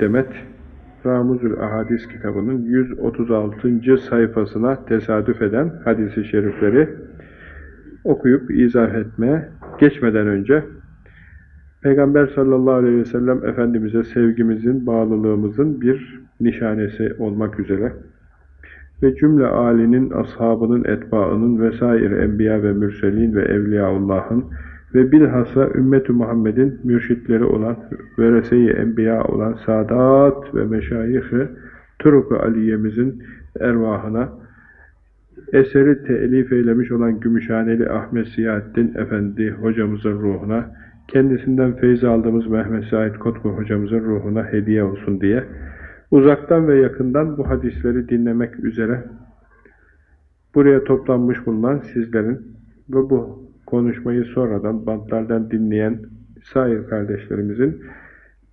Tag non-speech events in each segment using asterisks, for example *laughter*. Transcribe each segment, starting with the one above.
Demet Ramuzül Ahadis kitabının 136. sayfasına tesadüf eden hadisi şerifleri okuyup izah etmeye geçmeden önce Peygamber sallallahu aleyhi ve sellem Efendimiz'e sevgimizin, bağlılığımızın bir nişanesi olmak üzere ve cümle âlinin, ashabının, etbaının vesaire enbiya ve mürselin ve evliyaullah'ın ve bilhassa ümmet-i Muhammed'in mürşitleri olan, verese-i enbiya olan Sadat ve meşayih-i Aliye'mizin ervahına eseri telif eylemiş olan Gümüşhaneli Ahmet Siyahattin Efendi hocamızın ruhuna, kendisinden feyz aldığımız Mehmet Said Kotku hocamızın ruhuna hediye olsun diye uzaktan ve yakından bu hadisleri dinlemek üzere buraya toplanmış bulunan sizlerin ve bu konuşmayı sonradan bantlardan dinleyen sair kardeşlerimizin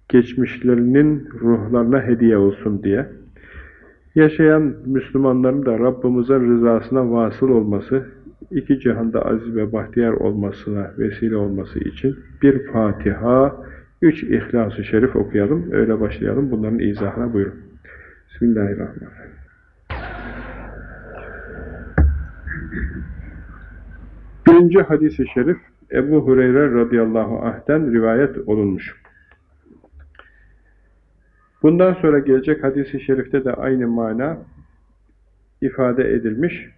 geçmişlerinin ruhlarına hediye olsun diye yaşayan Müslümanların da Rabbimizin rızasına vasıl olması, iki cihanda aziz ve bahtiyar olmasına vesile olması için bir Fatiha, üç İhlas-ı Şerif okuyalım, öyle başlayalım. Bunların izahına buyurun. Bismillahirrahmanirrahim. Birinci hadis-i şerif Ebu Hureyre radıyallahu anh'ten rivayet olunmuş. Bundan sonra gelecek hadis-i şerifte de aynı mana ifade edilmiş.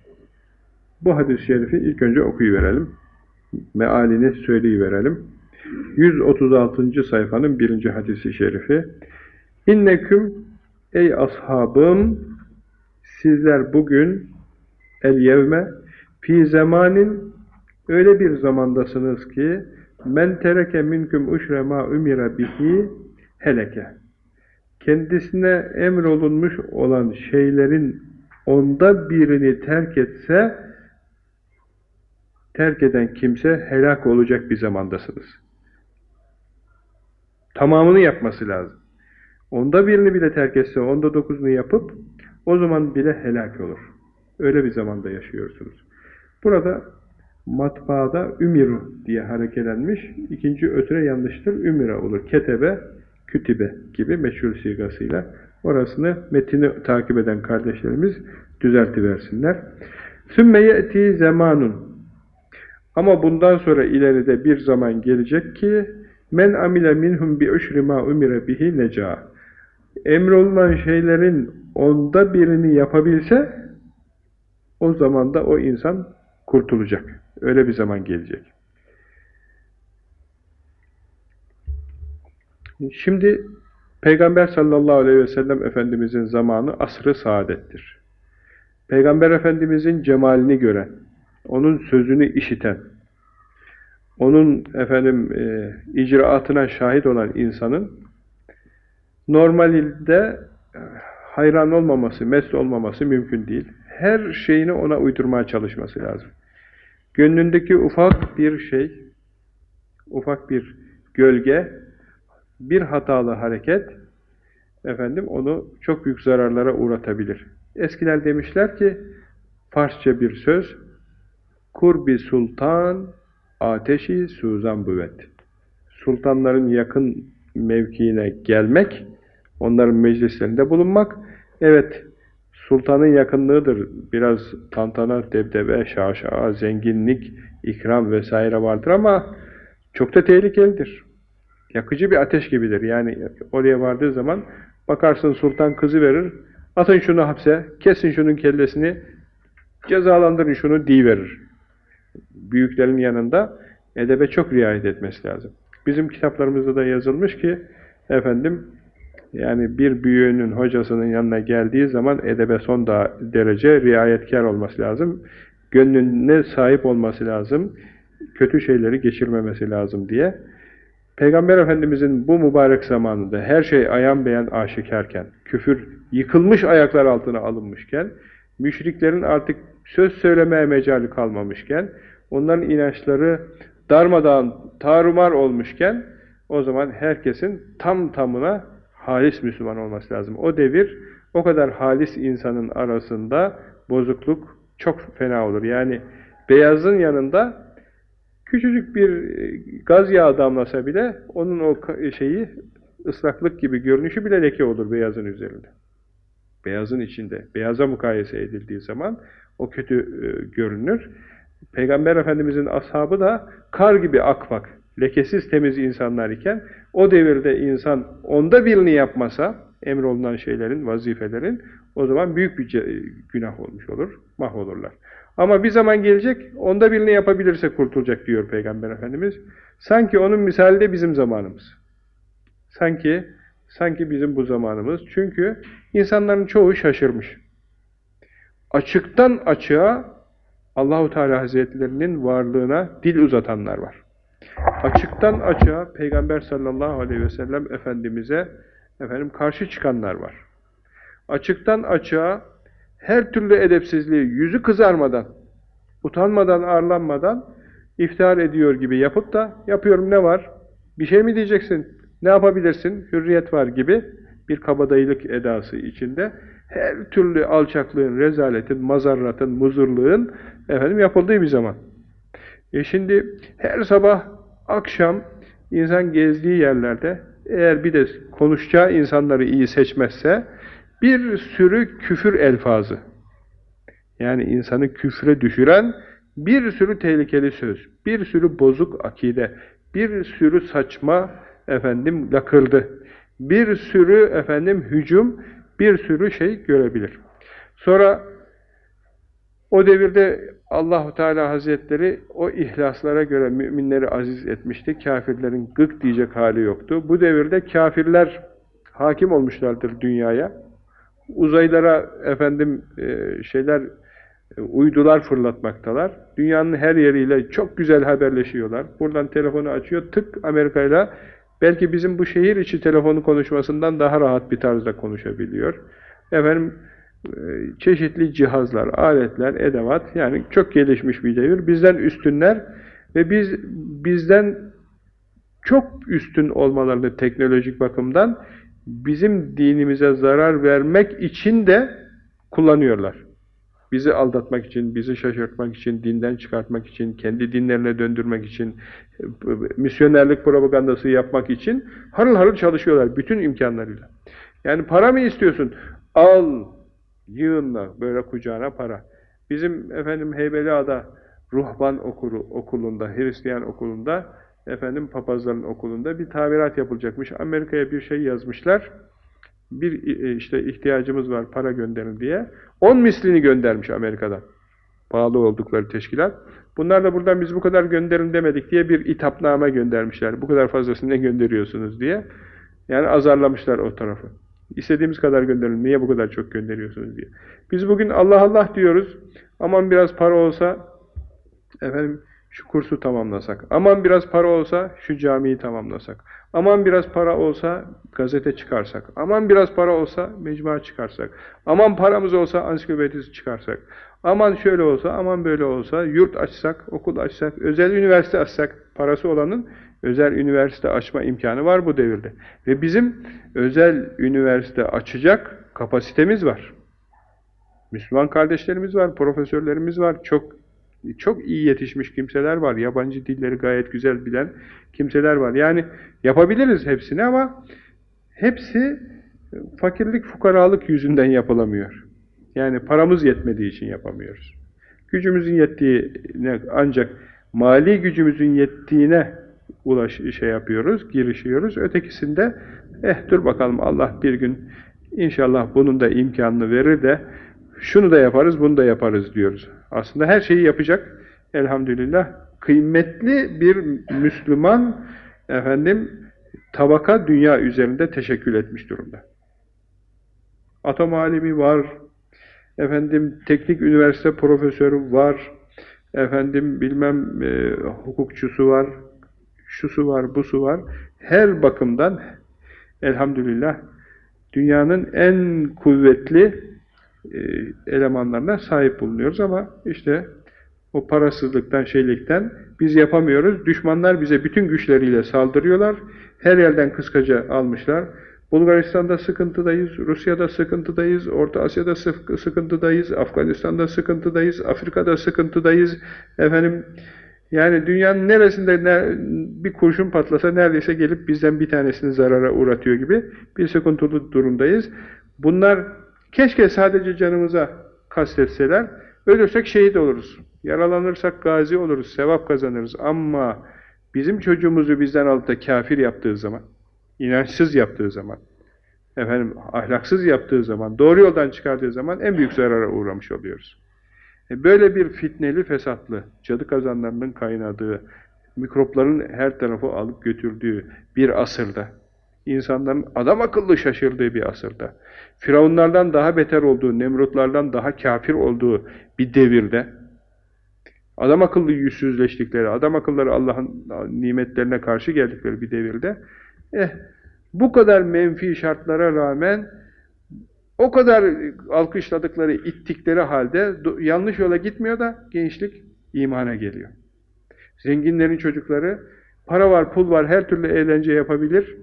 Bu hadis-i şerifi ilk önce okuyuverelim. Mealini söyleyiverelim. 136. sayfanın birinci hadisi şerifi. İnneküm ey ashabım sizler bugün el yevme fi zamanin öyle bir zamandasınız ki men tereke minküm uşre ma umira bihi heleke kendisine emrolunmuş olan şeylerin onda birini terk etse terk eden kimse helak olacak bir zamandasınız. Tamamını yapması lazım. Onda birini bile terk etse, onda dokuzunu yapıp o zaman bile helak olur. Öyle bir zamanda yaşıyorsunuz. Burada matbaada ümiru diye harekelenmiş. İkinci ötüre yanlıştır. Ümira olur. Ketebe, kütibe gibi meşhur sigasıyla. Orasını metini takip eden kardeşlerimiz düzeltiversinler. Sümme ye'ti zamanun. Ama bundan sonra ileride bir zaman gelecek ki men amile minhum bi uşri ma umire bihi neca. Emrolunan şeylerin onda birini yapabilse o zaman da o insan kurtulacak. Öyle bir zaman gelecek. Şimdi Peygamber sallallahu aleyhi ve sellem Efendimizin zamanı asrı saadettir. Peygamber Efendimizin cemalini gören, onun sözünü işiten, onun efendim e, icraatına şahit olan insanın normalde hayran olmaması, mest olmaması mümkün değil. Her şeyini ona uydurmaya çalışması lazım. Gönlündeki ufak bir şey, ufak bir gölge, bir hatalı hareket, efendim onu çok büyük zararlara uğratabilir. Eskiler demişler ki, Farsça bir söz, Kurbi sultan, ateşi suzan büvet. Sultanların yakın mevkiine gelmek, onların meclislerinde bulunmak, evet, sultanın yakınlığıdır. Biraz tantana, debdebe, şaşa, zenginlik, ikram vesaire vardır ama çok da tehlikelidir. Yakıcı bir ateş gibidir. Yani oraya vardığı zaman bakarsın sultan kızı verir, atın şunu hapse, kesin şunun kellesini, cezalandırın şunu verir. Büyüklerin yanında edebe çok riayet etmesi lazım. Bizim kitaplarımızda da yazılmış ki, efendim, yani bir büyüğünün hocasının yanına geldiği zaman edebe son derece riayetkar olması lazım. Gönlüne sahip olması lazım. Kötü şeyleri geçirmemesi lazım diye. Peygamber Efendimizin bu mübarek zamanında her şey ayan beyan aşikarken, küfür yıkılmış ayaklar altına alınmışken, müşriklerin artık söz söylemeye mecali kalmamışken, onların inançları darmadan tarumar olmuşken, o zaman herkesin tam tamına halis Müslüman olması lazım. O devir o kadar halis insanın arasında bozukluk çok fena olur. Yani beyazın yanında küçücük bir gaz yağı damlasa bile onun o şeyi ıslaklık gibi görünüşü bile leke olur beyazın üzerinde. Beyazın içinde. Beyaza mukayese edildiği zaman o kötü e, görünür. Peygamber Efendimizin ashabı da kar gibi akmak, lekesiz temiz insanlar iken o devirde insan onda birini yapmasa emrolunan şeylerin, vazifelerin o zaman büyük bir günah olmuş olur, mahvolurlar. Ama bir zaman gelecek, onda birini yapabilirse kurtulacak diyor Peygamber Efendimiz. Sanki onun misali de bizim zamanımız. Sanki sanki bizim bu zamanımız. Çünkü insanların çoğu şaşırmış. Açıktan açığa Allahu Teala Hazretlerinin varlığına dil uzatanlar var. Açıktan açığa Peygamber sallallahu aleyhi ve sellem Efendimiz'e efendim karşı çıkanlar var. Açıktan açığa her türlü edepsizliği yüzü kızarmadan, utanmadan, arlanmadan iftihar ediyor gibi yapıp da yapıyorum ne var? Bir şey mi diyeceksin? Ne yapabilirsin? Hürriyet var gibi bir kabadayılık edası içinde her türlü alçaklığın, rezaletin, mazarratın, muzurluğun efendim yapıldığı bir zaman. E şimdi her sabah, akşam insan gezdiği yerlerde eğer bir de konuşacağı insanları iyi seçmezse bir sürü küfür elfazı yani insanı küfre düşüren bir sürü tehlikeli söz, bir sürü bozuk akide, bir sürü saçma efendim lakırdı, bir sürü efendim hücum, bir sürü şey görebilir. Sonra o devirde Allahu Teala Hazretleri o ihlaslara göre müminleri aziz etmişti. Kafirlerin gık diyecek hali yoktu. Bu devirde kafirler hakim olmuşlardır dünyaya. Uzaylara efendim e, şeyler e, uydular fırlatmaktalar. Dünyanın her yeriyle çok güzel haberleşiyorlar. Buradan telefonu açıyor, tık Amerika'yla belki bizim bu şehir içi telefonu konuşmasından daha rahat bir tarzda konuşabiliyor. Efendim çeşitli cihazlar, aletler, edevat yani çok gelişmiş bir devir. Bizden üstünler ve biz bizden çok üstün olmalarını teknolojik bakımdan bizim dinimize zarar vermek için de kullanıyorlar. Bizi aldatmak için, bizi şaşırtmak için, dinden çıkartmak için, kendi dinlerine döndürmek için, misyonerlik propagandası yapmak için harıl harıl çalışıyorlar bütün imkanlarıyla. Yani para mı istiyorsun? Al, yığınla böyle kucağına para. Bizim efendim Heybeliada ruhban okulu, okulunda, Hristiyan okulunda, efendim papazların okulunda bir tamirat yapılacakmış. Amerika'ya bir şey yazmışlar bir e, işte ihtiyacımız var para gönderin diye 10 mislini göndermiş Amerika'dan. Pahalı oldukları teşkilat. Bunlar da buradan biz bu kadar gönderin demedik diye bir itapname göndermişler. Bu kadar fazlasını ne gönderiyorsunuz diye. Yani azarlamışlar o tarafı. İstediğimiz kadar gönderin. Niye bu kadar çok gönderiyorsunuz diye. Biz bugün Allah Allah diyoruz. Aman biraz para olsa efendim şu kursu tamamlasak. Aman biraz para olsa şu camiyi tamamlasak. Aman biraz para olsa gazete çıkarsak. Aman biraz para olsa mecmua çıkarsak. Aman paramız olsa ansiklopedisi çıkarsak. Aman şöyle olsa, aman böyle olsa yurt açsak, okul açsak, özel üniversite açsak. Parası olanın özel üniversite açma imkanı var bu devirde. Ve bizim özel üniversite açacak kapasitemiz var. Müslüman kardeşlerimiz var, profesörlerimiz var, çok çok iyi yetişmiş kimseler var. Yabancı dilleri gayet güzel bilen kimseler var. Yani yapabiliriz hepsini ama hepsi fakirlik, fukaralık yüzünden yapılamıyor. Yani paramız yetmediği için yapamıyoruz. Gücümüzün yettiğine ancak mali gücümüzün yettiğine ulaş şey yapıyoruz, girişiyoruz. Ötekisinde eh dur bakalım Allah bir gün inşallah bunun da imkanını verir de şunu da yaparız, bunu da yaparız diyoruz. Aslında her şeyi yapacak elhamdülillah kıymetli bir Müslüman efendim tabaka dünya üzerinde teşekkül etmiş durumda. Atom alimi var, efendim teknik üniversite profesörü var, efendim bilmem e, hukukçusu var, şusu var, busu var. Her bakımdan elhamdülillah dünyanın en kuvvetli e, elemanlarına sahip bulunuyoruz ama işte o parasızlıktan, şeylikten biz yapamıyoruz. Düşmanlar bize bütün güçleriyle saldırıyorlar. Her yerden kıskaca almışlar. Bulgaristan'da sıkıntıdayız, Rusya'da sıkıntıdayız, Orta Asya'da sıkıntıdayız, Afganistan'da sıkıntıdayız, Afrika'da sıkıntıdayız. Efendim Yani dünyanın neresinde ne, bir kurşun patlasa neredeyse gelip bizden bir tanesini zarara uğratıyor gibi bir sıkıntılı durumdayız. Bunlar keşke sadece canımıza kastetseler, ölürsek şehit oluruz. Yaralanırsak gazi oluruz, sevap kazanırız. Ama bizim çocuğumuzu bizden alıp da kafir yaptığı zaman, inançsız yaptığı zaman, efendim ahlaksız yaptığı zaman, doğru yoldan çıkardığı zaman en büyük zarara uğramış oluyoruz. E böyle bir fitneli, fesatlı, cadı kazanlarının kaynadığı, mikropların her tarafı alıp götürdüğü bir asırda, insanların adam akıllı şaşırdığı bir asırda, Firavunlardan daha beter olduğu, Nemrutlardan daha kafir olduğu bir devirde, adam akıllı yüzsüzleştikleri, adam akılları Allah'ın nimetlerine karşı geldikleri bir devirde, eh, bu kadar menfi şartlara rağmen o kadar alkışladıkları, ittikleri halde yanlış yola gitmiyor da gençlik imana geliyor. Zenginlerin çocukları para var, pul var, her türlü eğlence yapabilir.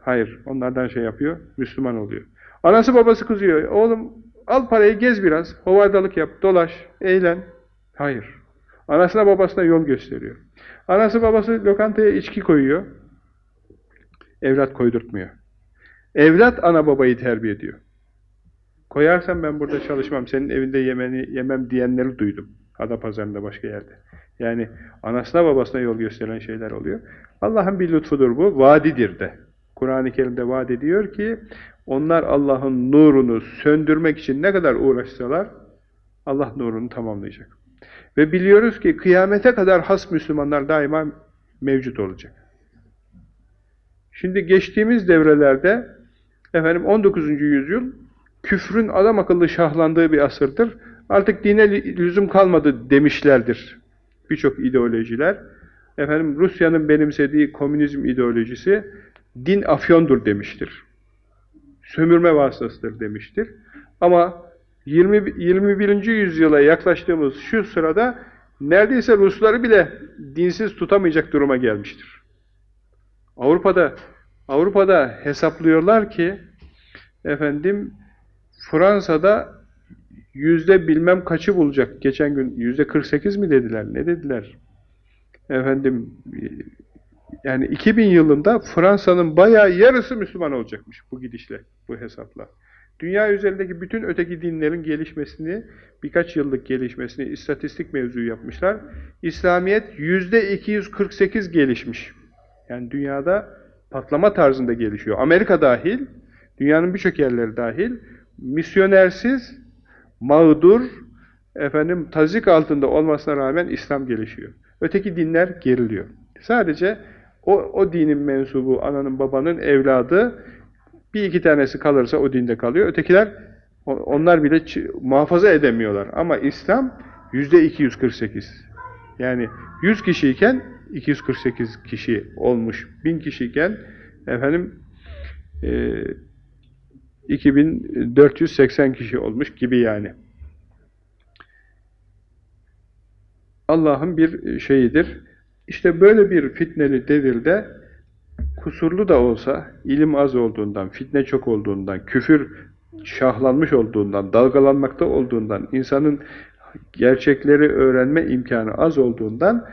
Hayır, onlardan şey yapıyor, Müslüman oluyor. Anası babası kızıyor. Oğlum al parayı gez biraz, hovardalık yap, dolaş, eğlen. Hayır. Anasına babasına yol gösteriyor. Anası babası lokantaya içki koyuyor. Evlat koydurtmuyor. Evlat ana babayı terbiye ediyor. Koyarsan ben burada çalışmam, senin evinde yemeni, yemem diyenleri duydum. Adapazarı'nda başka yerde. Yani anasına babasına yol gösteren şeyler oluyor. Allah'ın bir lütfudur bu, vadidir de. Kur'an-ı Kerim'de vaat ediyor ki, onlar Allah'ın nurunu söndürmek için ne kadar uğraşsalar, Allah nurunu tamamlayacak. Ve biliyoruz ki kıyamete kadar has Müslümanlar daima mevcut olacak. Şimdi geçtiğimiz devrelerde, efendim 19. yüzyıl, küfrün adam akıllı şahlandığı bir asırdır. Artık dine lüzum kalmadı demişlerdir birçok ideolojiler. Efendim Rusya'nın benimsediği komünizm ideolojisi din afyondur demiştir. Sömürme vasıtasıdır demiştir. Ama 20, 21. yüzyıla yaklaştığımız şu sırada neredeyse Rusları bile dinsiz tutamayacak duruma gelmiştir. Avrupa'da Avrupa'da hesaplıyorlar ki efendim Fransa'da yüzde bilmem kaçı bulacak. Geçen gün yüzde 48 mi dediler? Ne dediler? Efendim yani 2000 yılında Fransa'nın bayağı yarısı Müslüman olacakmış bu gidişle, bu hesapla. Dünya üzerindeki bütün öteki dinlerin gelişmesini, birkaç yıllık gelişmesini istatistik mevzu yapmışlar. İslamiyet yüzde 248 gelişmiş. Yani dünyada patlama tarzında gelişiyor. Amerika dahil, dünyanın birçok yerleri dahil, misyonersiz, mağdur, efendim tazik altında olmasına rağmen İslam gelişiyor. Öteki dinler geriliyor. Sadece o, o dinin mensubu, ananın babanın evladı bir iki tanesi kalırsa o dinde kalıyor. Ötekiler onlar bile muhafaza edemiyorlar. Ama İslam yüzde 248. Yani 100 kişiyken 248 kişi olmuş. 1000 kişiyken efendim e, 2480 kişi olmuş gibi yani. Allah'ın bir şeyidir. İşte böyle bir fitneli devirde kusurlu da olsa, ilim az olduğundan, fitne çok olduğundan, küfür şahlanmış olduğundan, dalgalanmakta olduğundan, insanın gerçekleri öğrenme imkanı az olduğundan,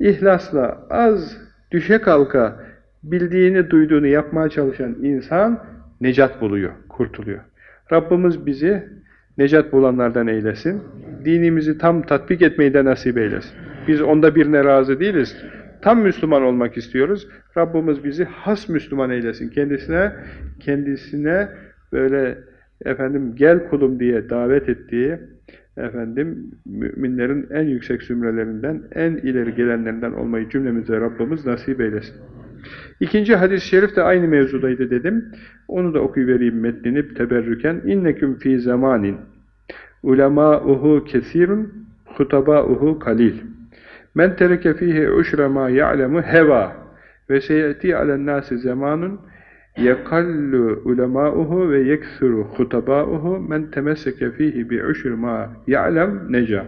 ihlasla az düşe kalka bildiğini, duyduğunu yapmaya çalışan insan necat buluyor kurtuluyor. Rabbimiz bizi necat bulanlardan eylesin. Dinimizi tam tatbik etmeyi de nasip eylesin. Biz onda birine razı değiliz. Tam Müslüman olmak istiyoruz. Rabbimiz bizi has Müslüman eylesin. Kendisine kendisine böyle efendim gel kulum diye davet ettiği efendim müminlerin en yüksek zümrelerinden, en ileri gelenlerinden olmayı cümlemize Rabbimiz nasip eylesin. İkinci hadis-i şerif de aynı mevzudaydı dedim. Onu da okuyuvereyim metnini teberrüken. İnneküm fî zamanin ulemâuhu kesirun hutabâuhu kalil. Men tereke fîhi uşre mâ ya'lemu heva ve seyeti alen nâsi zamanun yekallu ulemâuhu ve yeksuru hutabâuhu men temesseke fîhi bi uşre mâ ya'lem neca.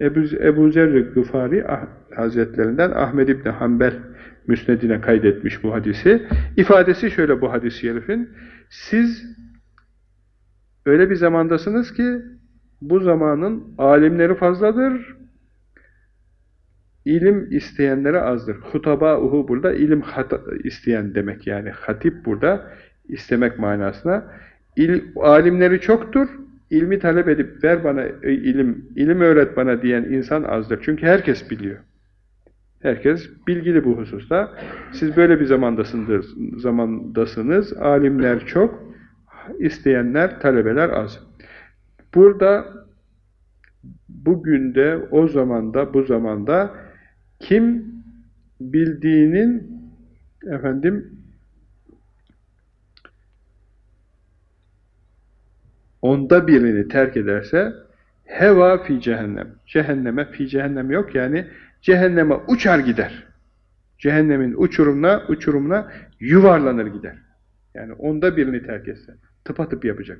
Ebu, Ebu Zerri Gıfari Hazretlerinden Ahmed İbni Hanbel müsnedine kaydetmiş bu hadisi. İfadesi şöyle bu hadis-i şerifin. Siz öyle bir zamandasınız ki bu zamanın alimleri fazladır, ilim isteyenlere azdır. Hutabâuhu burada ilim isteyen demek yani. Hatip burada istemek manasına. İl, alimleri çoktur. İlmi talep edip ver bana ilim, ilim öğret bana diyen insan azdır. Çünkü herkes biliyor. Herkes bilgili bu hususta. Siz böyle bir zamandasınız, zamandasınız. Alimler çok, isteyenler, talebeler az. Burada bugün de, o zamanda, bu zamanda kim bildiğinin efendim onda birini terk ederse heva fi cehennem. Cehenneme fi cehennem yok yani cehenneme uçar gider. Cehennemin uçurumuna uçurumuna yuvarlanır gider. Yani onda birini terk etse. Tıpatıp yapacak.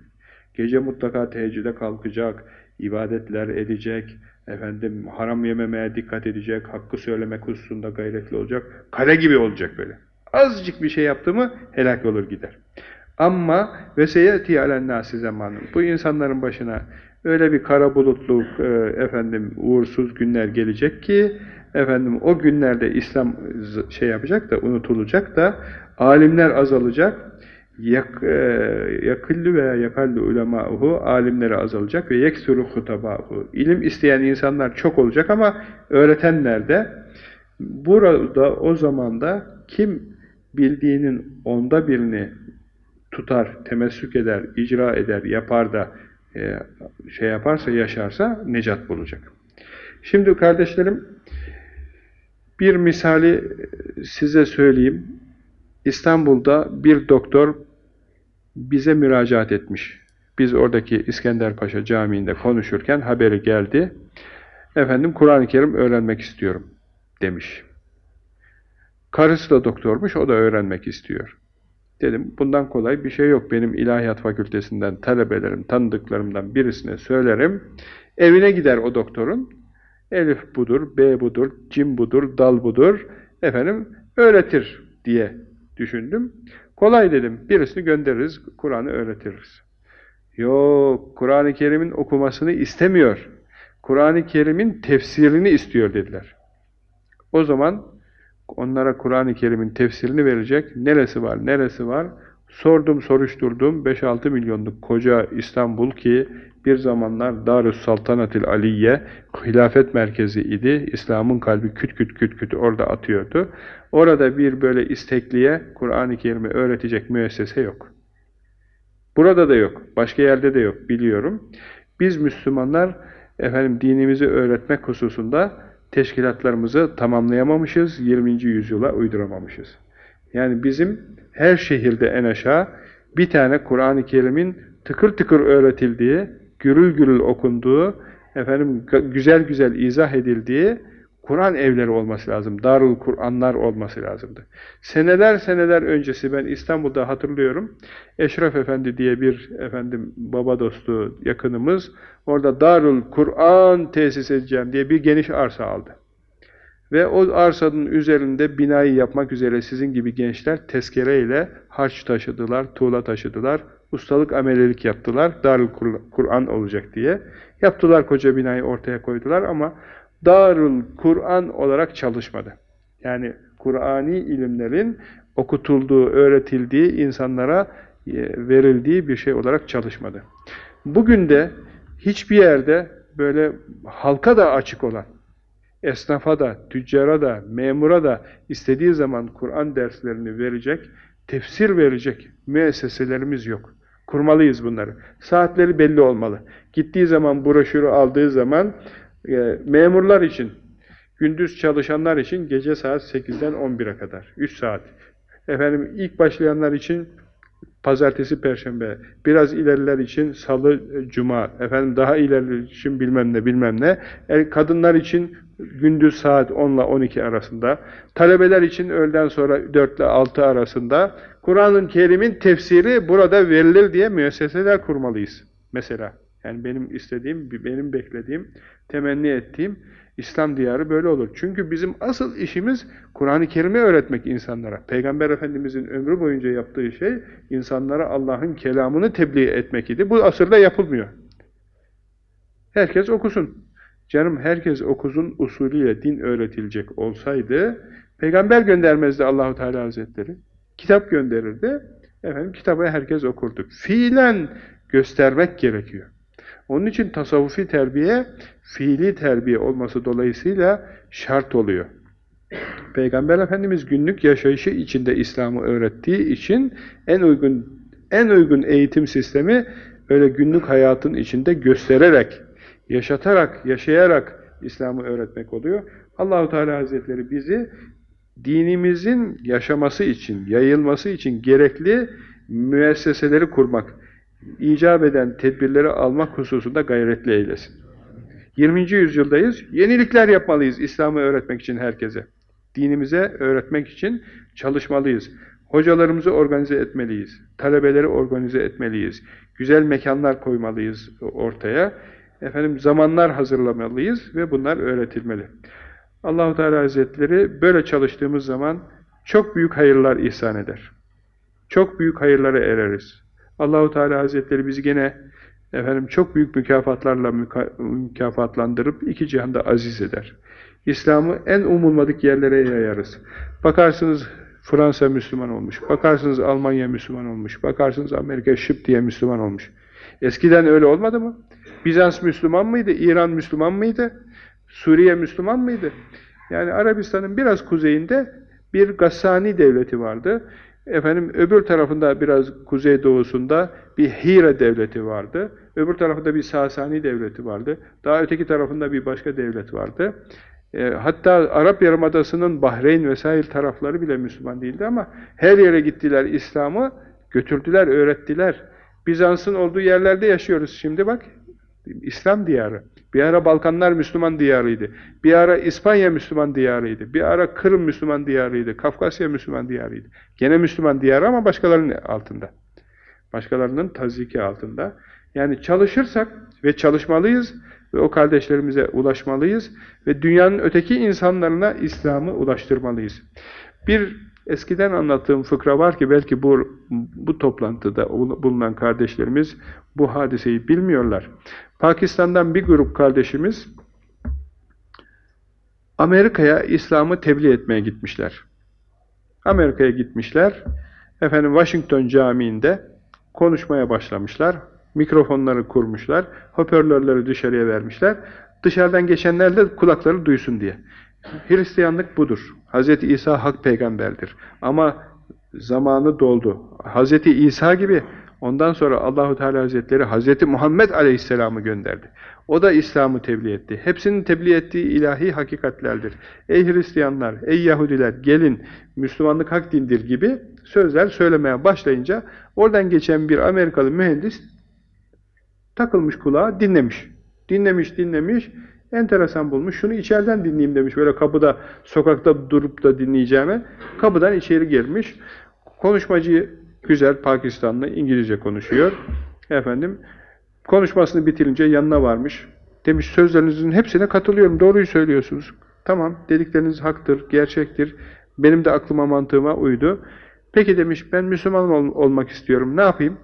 Gece mutlaka teheccüde kalkacak, ibadetler edecek, efendim haram yememeye dikkat edecek, hakkı söylemek hususunda gayretli olacak. Kale gibi olacak böyle. Azıcık bir şey yaptı mı helak olur gider. Ama ve seyeti alen nasi zamanın. Bu insanların başına öyle bir kara bulutluk, e, efendim uğursuz günler gelecek ki efendim o günlerde İslam şey yapacak da unutulacak da alimler azalacak. Yak, e, yakıllı veya yakallı ulemâhu alimleri azalacak ve yeksuru hutabâhu ilim isteyen insanlar çok olacak ama öğretenler de burada o zamanda kim bildiğinin onda birini tutar, temessük eder, icra eder, yapar da e, şey yaparsa, yaşarsa necat bulacak. Şimdi kardeşlerim bir misali size söyleyeyim. İstanbul'da bir doktor bize müracaat etmiş. Biz oradaki İskenderpaşa Camii'nde konuşurken haberi geldi. Efendim Kur'an-ı Kerim öğrenmek istiyorum demiş. Karısı da doktormuş, o da öğrenmek istiyor. Dedim bundan kolay bir şey yok. Benim ilahiyat fakültesinden talebelerim, tanıdıklarımdan birisine söylerim. Evine gider o doktorun. Elif budur, B budur, cim budur, dal budur. Efendim öğretir diye düşündüm. Kolay dedim. Birisini göndeririz, Kur'an'ı öğretiriz. Yok, Kur'an-ı Kerim'in okumasını istemiyor. Kur'an-ı Kerim'in tefsirini istiyor dediler. O zaman onlara Kur'an-ı Kerim'in tefsirini verecek. Neresi var, neresi var? Sordum, soruşturdum. 5-6 milyonluk koca İstanbul ki bir zamanlar Darüs Saltanatil Aliye hilafet merkezi idi. İslam'ın kalbi küt küt küt küt orada atıyordu. Orada bir böyle istekliye Kur'an-ı Kerim'i öğretecek müessese yok. Burada da yok. Başka yerde de yok. Biliyorum. Biz Müslümanlar efendim dinimizi öğretmek hususunda teşkilatlarımızı tamamlayamamışız. 20. yüzyıla uyduramamışız. Yani bizim her şehirde en aşağı bir tane Kur'an-ı Kerim'in tıkır tıkır öğretildiği, gürül gürül okunduğu, efendim güzel güzel izah edildiği Kur'an evleri olması lazım. Darul Kur'anlar olması lazımdı. Seneler seneler öncesi ben İstanbul'da hatırlıyorum. Eşref Efendi diye bir efendim baba dostu yakınımız orada Darul Kur'an tesis edeceğim diye bir geniş arsa aldı. Ve o arsanın üzerinde binayı yapmak üzere sizin gibi gençler tezkereyle harç taşıdılar, tuğla taşıdılar, ustalık amelelik yaptılar, Darül Kur'an olacak diye. Yaptılar koca binayı ortaya koydular ama Darül Kur'an olarak çalışmadı. Yani Kur'ani ilimlerin okutulduğu, öğretildiği, insanlara e, verildiği bir şey olarak çalışmadı. Bugün de hiçbir yerde böyle halka da açık olan, esnafa da, tüccara da, memura da istediği zaman Kur'an derslerini verecek, tefsir verecek müesseselerimiz yok. Kurmalıyız bunları. Saatleri belli olmalı. Gittiği zaman broşürü aldığı zaman e, memurlar için, gündüz çalışanlar için gece saat 8'den 11'e kadar. 3 saat. Efendim ilk başlayanlar için pazartesi, perşembe. Biraz ileriler için salı, cuma. Efendim daha ileri için bilmem ne bilmem ne. E, kadınlar için gündüz saat 10 ile 12 arasında. Talebeler için öğleden sonra 4 ile 6 arasında. Kur'an-ı Kerim'in tefsiri burada verilir diye müesseseler kurmalıyız. Mesela. Yani benim istediğim, benim beklediğim, temenni ettiğim İslam diyarı böyle olur. Çünkü bizim asıl işimiz Kur'an-ı Kerim'i öğretmek insanlara. Peygamber Efendimizin ömrü boyunca yaptığı şey insanlara Allah'ın kelamını tebliğ etmek idi. Bu asırda yapılmıyor. Herkes okusun. Canım herkes okuzun usulüyle din öğretilecek olsaydı peygamber göndermezdi Allahu Teala Hazretleri. Kitap gönderirdi. Efendim kitabı herkes okurdu. Fiilen göstermek gerekiyor. Onun için tasavvufi terbiye fiili terbiye olması dolayısıyla şart oluyor. Peygamber Efendimiz günlük yaşayışı içinde İslam'ı öğrettiği için en uygun en uygun eğitim sistemi öyle günlük hayatın içinde göstererek, yaşatarak, yaşayarak İslam'ı öğretmek oluyor. Allahu Teala Hazretleri bizi dinimizin yaşaması için, yayılması için gerekli müesseseleri kurmak, icap eden tedbirleri almak hususunda gayretli eylesin. 20. yüzyıldayız. Yenilikler yapmalıyız İslam'ı öğretmek için herkese. Dinimize öğretmek için çalışmalıyız. Hocalarımızı organize etmeliyiz. Talebeleri organize etmeliyiz. Güzel mekanlar koymalıyız ortaya. Efendim zamanlar hazırlamalıyız ve bunlar öğretilmeli. Allahu Teala Hazretleri böyle çalıştığımız zaman çok büyük hayırlar ihsan eder. Çok büyük hayırlara ereriz. Allahu Teala Hazretleri bizi gene efendim çok büyük mükafatlarla müka mükafatlandırıp iki cihanda aziz eder. İslam'ı en umulmadık yerlere yayarız. Bakarsınız Fransa Müslüman olmuş, bakarsınız Almanya Müslüman olmuş, bakarsınız Amerika şıp diye Müslüman olmuş. Eskiden öyle olmadı mı? Bizans Müslüman mıydı? İran Müslüman mıydı? Suriye Müslüman mıydı? Yani Arabistan'ın biraz kuzeyinde bir Gassani devleti vardı. Efendim öbür tarafında biraz kuzeydoğusunda bir Hira devleti vardı. Öbür tarafında bir Sasani devleti vardı. Daha öteki tarafında bir başka devlet vardı. E, hatta Arap Yarımadası'nın Bahreyn vesaire tarafları bile Müslüman değildi ama her yere gittiler İslam'ı götürdüler, öğrettiler. Bizans'ın olduğu yerlerde yaşıyoruz şimdi bak. İslam diyarı. Bir ara Balkanlar Müslüman diyarıydı. Bir ara İspanya Müslüman diyarıydı. Bir ara Kırım Müslüman diyarıydı. Kafkasya Müslüman diyarıydı. Gene Müslüman diyarı ama başkalarının altında. Başkalarının taziki altında. Yani çalışırsak ve çalışmalıyız ve o kardeşlerimize ulaşmalıyız ve dünyanın öteki insanlarına İslam'ı ulaştırmalıyız. Bir eskiden anlattığım fıkra var ki belki bu, bu toplantıda bulunan kardeşlerimiz bu hadiseyi bilmiyorlar. Pakistan'dan bir grup kardeşimiz Amerika'ya İslam'ı tebliğ etmeye gitmişler. Amerika'ya gitmişler. Efendim Washington Camii'nde konuşmaya başlamışlar. Mikrofonları kurmuşlar. Hoparlörleri dışarıya vermişler. Dışarıdan geçenler de kulakları duysun diye. Hristiyanlık budur. Hz. İsa hak peygamberdir. Ama zamanı doldu. Hz. İsa gibi ondan sonra Allahu Teala Hazretleri Hz. Muhammed Aleyhisselam'ı gönderdi. O da İslam'ı tebliğ etti. Hepsinin tebliğ ettiği ilahi hakikatlerdir. Ey Hristiyanlar, ey Yahudiler gelin Müslümanlık hak dindir gibi sözler söylemeye başlayınca oradan geçen bir Amerikalı mühendis takılmış kulağa dinlemiş. Dinlemiş dinlemiş enteresan bulmuş. Şunu içeriden dinleyeyim demiş. Böyle kapıda, sokakta durup da dinleyeceğime. Kapıdan içeri girmiş. Konuşmacı güzel Pakistanlı İngilizce konuşuyor. Efendim konuşmasını bitirince yanına varmış. Demiş sözlerinizin hepsine katılıyorum. Doğruyu söylüyorsunuz. Tamam dedikleriniz haktır, gerçektir. Benim de aklıma mantığıma uydu. Peki demiş ben Müslüman ol olmak istiyorum. Ne yapayım?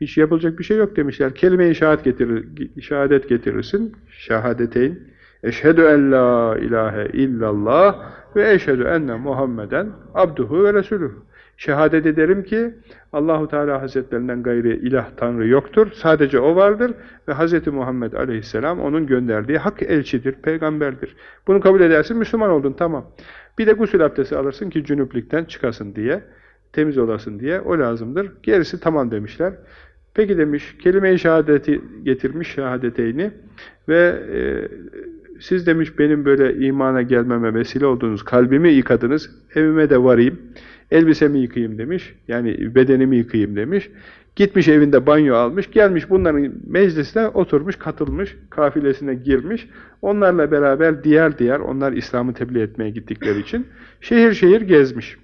Hiç yapılacak bir şey yok demişler. Kelime-i şehadet, getirir, şehadet getirirsin. Şehadeteyn. Eşhedü en la ilahe illallah ve eşhedü enne Muhammeden abduhu ve resulühü. Şehadet ederim ki Allahu Teala Hazretlerinden gayri ilah tanrı yoktur. Sadece o vardır ve Hz. Muhammed Aleyhisselam onun gönderdiği hak elçidir, peygamberdir. Bunu kabul edersin, Müslüman oldun tamam. Bir de gusül abdesti alırsın ki cünüplükten çıkasın diye, temiz olasın diye o lazımdır. Gerisi tamam demişler. Peki demiş, kelime-i şehadeti getirmiş şehadeteyni ve e, siz demiş benim böyle imana gelmeme vesile oldunuz, kalbimi yıkadınız, evime de varayım, elbisemi yıkayayım demiş, yani bedenimi yıkayayım demiş. Gitmiş evinde banyo almış, gelmiş bunların meclisine oturmuş, katılmış, kafilesine girmiş. Onlarla beraber diğer diğer, onlar İslam'ı tebliğ etmeye gittikleri için şehir şehir gezmiş.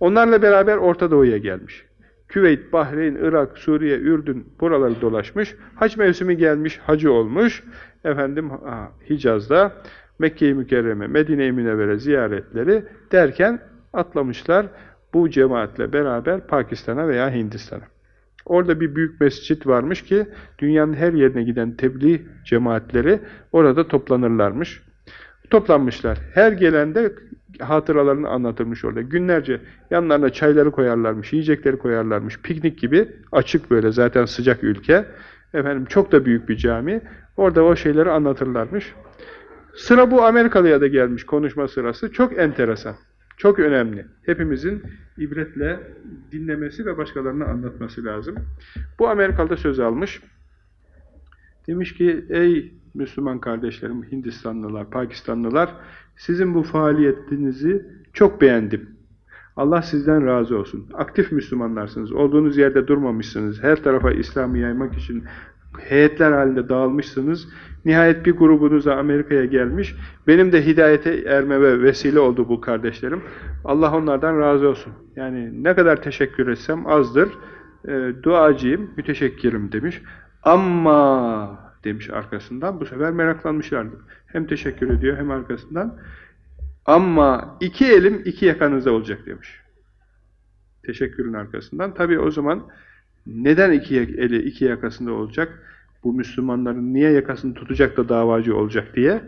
Onlarla beraber Orta Doğu'ya gelmiş. Küveyt, Bahreyn, Irak, Suriye, Ürdün buraları dolaşmış. Hac mevsimi gelmiş, hacı olmuş. Efendim Hicaz'da Mekke-i Mükerreme, Medine-i Münevvere ziyaretleri derken atlamışlar bu cemaatle beraber Pakistan'a veya Hindistan'a. Orada bir büyük mescit varmış ki dünyanın her yerine giden tebliğ cemaatleri orada toplanırlarmış. Toplanmışlar. Her gelen de hatıralarını anlatırmış orada. Günlerce yanlarına çayları koyarlarmış, yiyecekleri koyarlarmış. Piknik gibi açık böyle zaten sıcak ülke. Efendim çok da büyük bir cami. Orada o şeyleri anlatırlarmış. Sıra bu Amerikalıya da gelmiş konuşma sırası. Çok enteresan. Çok önemli. Hepimizin ibretle dinlemesi ve başkalarına anlatması lazım. Bu Amerikalı'da söz almış. Demiş ki, ey Müslüman kardeşlerim, Hindistanlılar, Pakistanlılar, sizin bu faaliyetinizi çok beğendim. Allah sizden razı olsun. Aktif Müslümanlarsınız. Olduğunuz yerde durmamışsınız. Her tarafa İslam'ı yaymak için heyetler halinde dağılmışsınız. Nihayet bir grubunuz da Amerika'ya gelmiş. Benim de hidayete ermeme vesile oldu bu kardeşlerim. Allah onlardan razı olsun. Yani ne kadar teşekkür etsem azdır. E, duacıyım, müteşekkirim demiş. Ama demiş arkasından. Bu sefer meraklanmışlardı. Hem teşekkür ediyor hem arkasından. Ama iki elim iki yakanızda olacak demiş. Teşekkürün arkasından. Tabi o zaman neden iki eli iki yakasında olacak? Bu Müslümanların niye yakasını tutacak da davacı olacak diye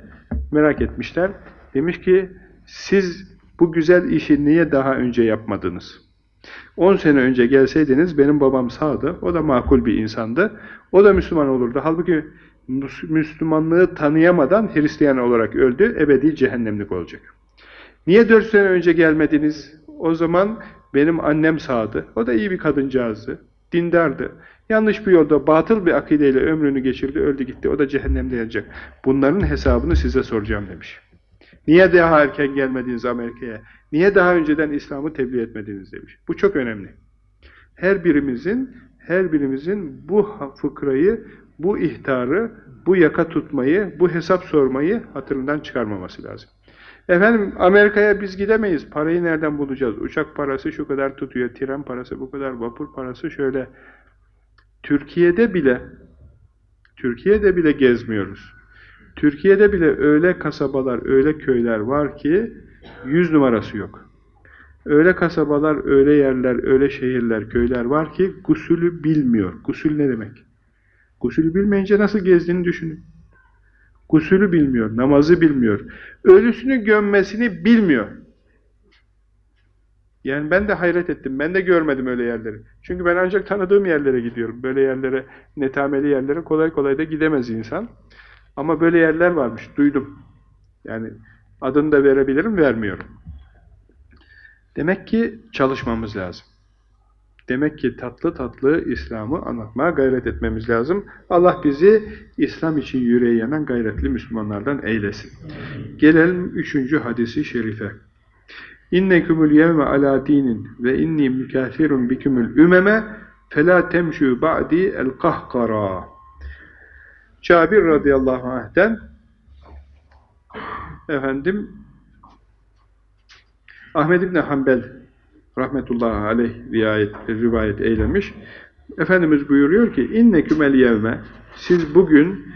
merak etmişler. Demiş ki siz bu güzel işi niye daha önce yapmadınız? 10 sene önce gelseydiniz benim babam sağdı. O da makul bir insandı. O da Müslüman olurdu. Halbuki Müslümanlığı tanıyamadan Hristiyan olarak öldü. Ebedi cehennemlik olacak. Niye 4 sene önce gelmediniz? O zaman benim annem sağdı. O da iyi bir kadıncağızdı. Dindardı. Yanlış bir yolda batıl bir akideyle ömrünü geçirdi, öldü gitti. O da cehennemde yanacak. Bunların hesabını size soracağım demiş. Niye daha erken gelmediniz Amerika'ya? Niye daha önceden İslam'ı tebliğ etmediniz demiş. Bu çok önemli. Her birimizin her birimizin bu fıkrayı, bu ihtarı, bu yaka tutmayı, bu hesap sormayı hatırından çıkarmaması lazım. Efendim Amerika'ya biz gidemeyiz. Parayı nereden bulacağız? Uçak parası şu kadar tutuyor, tren parası bu kadar, vapur parası şöyle. Türkiye'de bile Türkiye'de bile gezmiyoruz. Türkiye'de bile öyle kasabalar, öyle köyler var ki yüz numarası yok. Öyle kasabalar, öyle yerler, öyle şehirler, köyler var ki gusülü bilmiyor. Gusül ne demek? Gusülü bilmeyince nasıl gezdiğini düşünün. Gusülü bilmiyor, namazı bilmiyor. Ölüsünü gömmesini bilmiyor. Yani ben de hayret ettim. Ben de görmedim öyle yerleri. Çünkü ben ancak tanıdığım yerlere gidiyorum. Böyle yerlere, netameli yerlere kolay kolay da gidemez insan. Ama böyle yerler varmış. Duydum. Yani adını da verebilirim, vermiyorum. Demek ki çalışmamız lazım. Demek ki tatlı tatlı İslam'ı anlatmaya gayret etmemiz lazım. Allah bizi İslam için yüreği yanan gayretli Müslümanlardan eylesin. Gelelim üçüncü hadisi şerife. İnnekumul yevme ala dinin ve inni mükafirun bikumul ümeme fela temşu ba'di el kahkara. Cabir radıyallahu anh'den efendim Ahmed İbni Hanbel rahmetullahi aleyh rivayet, rivayet eylemiş. Efendimiz buyuruyor ki inneküm el yevme siz bugün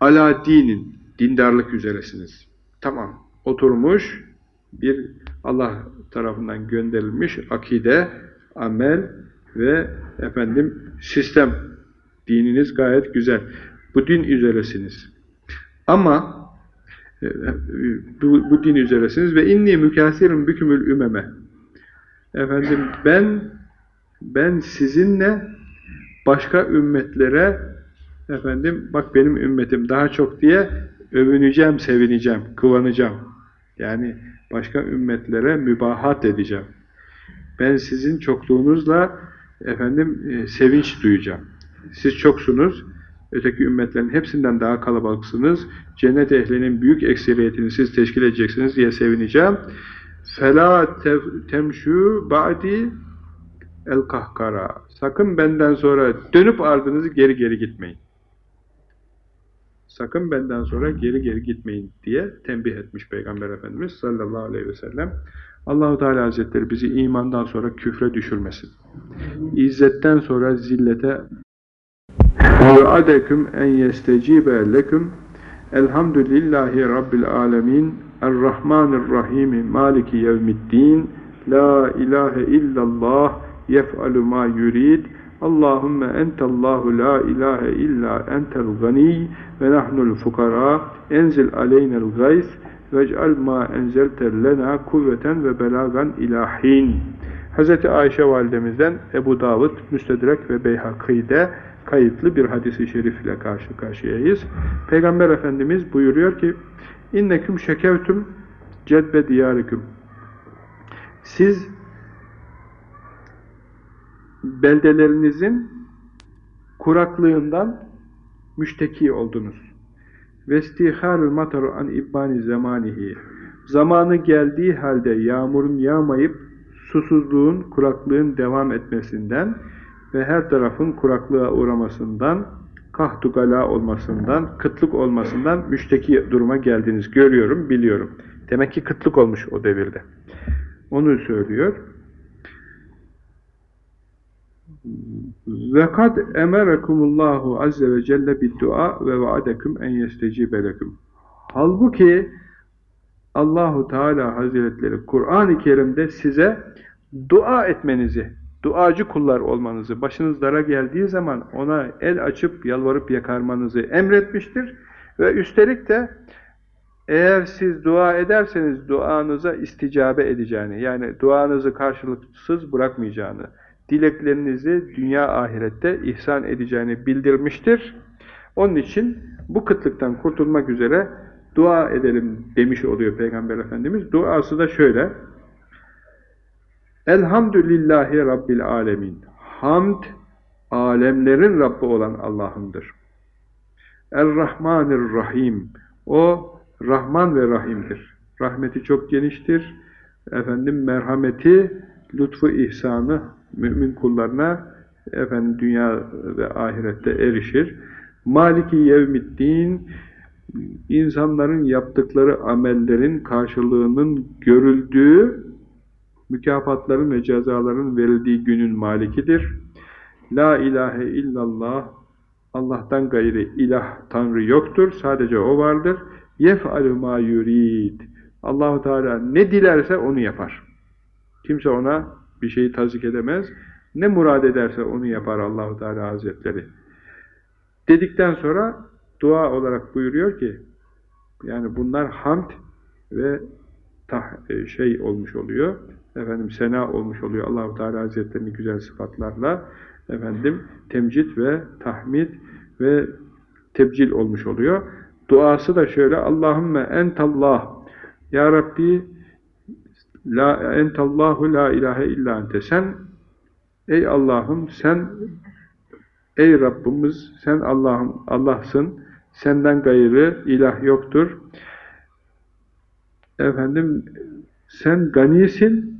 ala dinin dindarlık üzeresiniz. Tamam. Oturmuş bir Allah tarafından gönderilmiş akide, amel ve efendim sistem. Dininiz gayet güzel. Bu din üzeresiniz. Ama e, bu, bu din üzeresiniz ve inni mükasirin bükümül ümeme. Efendim ben ben sizinle başka ümmetlere efendim bak benim ümmetim daha çok diye övüneceğim, sevineceğim, kıvanacağım. Yani başka ümmetlere mübahat edeceğim. Ben sizin çokluğunuzla efendim e, sevinç duyacağım. Siz çoksunuz, öteki ümmetlerin hepsinden daha kalabalıksınız. Cennet ehlinin büyük ekseriyetini siz teşkil edeceksiniz diye sevineceğim. Fela temşu ba'di el kahkara. Sakın benden sonra dönüp ardınızı geri geri gitmeyin sakın benden sonra geri geri gitmeyin diye tembih etmiş Peygamber Efendimiz sallallahu aleyhi ve sellem. Allahu Teala Hazretleri bizi imandan sonra küfre düşürmesin. İzzetten sonra zillete Adeküm en yestecibe leküm. Elhamdülillahi Rabbil alemin. Errahmanirrahimi maliki yevmiddin. La ilahe illallah. Yef'alu ma yurid. Allahümme entallahu la ilahe illa entel gani ve nahnul fukara enzil aleynel gays vec'al ma enzelte lena kuvveten ve belagan ilahin. Hz. Ayşe validemizden Ebu Davud, Müstedrek ve Beyhaki'de kayıtlı bir hadisi şerif ile karşı karşıyayız. Peygamber Efendimiz buyuruyor ki İnneküm şekevtüm cedbe diyariküm Siz beldelerinizin kuraklığından müşteki oldunuz. Vestiharul mataru an ibbani zamanihi. Zamanı geldiği halde yağmurun yağmayıp susuzluğun, kuraklığın devam etmesinden ve her tarafın kuraklığa uğramasından, kahtugala olmasından, kıtlık olmasından müşteki duruma geldiniz. Görüyorum, biliyorum. Demek ki kıtlık olmuş o devirde. Onu söylüyor. Ve kad emerekumullahu azze ve celle bid-dua ve vaadeküm en yestecibe leküm. Halbuki Allahu Teala Hazretleri Kur'an-ı Kerim'de size dua etmenizi, duacı kullar olmanızı, başınız dara geldiği zaman ona el açıp yalvarıp yakarmanızı emretmiştir. Ve üstelik de eğer siz dua ederseniz duanıza isticabe edeceğini, yani duanızı karşılıksız bırakmayacağını, dileklerinizi dünya ahirette ihsan edeceğini bildirmiştir. Onun için bu kıtlıktan kurtulmak üzere dua edelim demiş oluyor Peygamber Efendimiz. Duası da şöyle. Elhamdülillahi Rabbil alemin. Hamd, alemlerin Rabbi olan Allah'ındır. Er-Rahmanir-Rahim. O Rahman ve Rahim'dir. Rahmeti çok geniştir. Efendim merhameti, lütfu, ihsanı mümin kullarına efendim dünya ve ahirette erişir. Maliki yevmiddin insanların yaptıkları amellerin karşılığının görüldüğü mükafatların ve cezaların verildiği günün malikidir. La ilahe illallah Allah'tan gayri ilah tanrı yoktur. Sadece o vardır. Yef'alü ma yurid. Allahu Teala ne dilerse onu yapar. Kimse ona bir şeyi tazik edemez. Ne murad ederse onu yapar Allahu Teala Hazretleri. Dedikten sonra dua olarak buyuruyor ki yani bunlar hamd ve tah, e, şey olmuş oluyor. Efendim sena olmuş oluyor Allahu Teala Hazretleri'nin güzel sıfatlarla. Efendim temcid ve tahmid ve tebcil olmuş oluyor. Duası da şöyle Allahümme entallah Ya Rabbi la entallahu la ilahe illa ente. Sen ey Allah'ım sen ey Rabbimiz sen Allah'ım Allah'sın. Senden gayrı ilah yoktur. Efendim sen ganisin.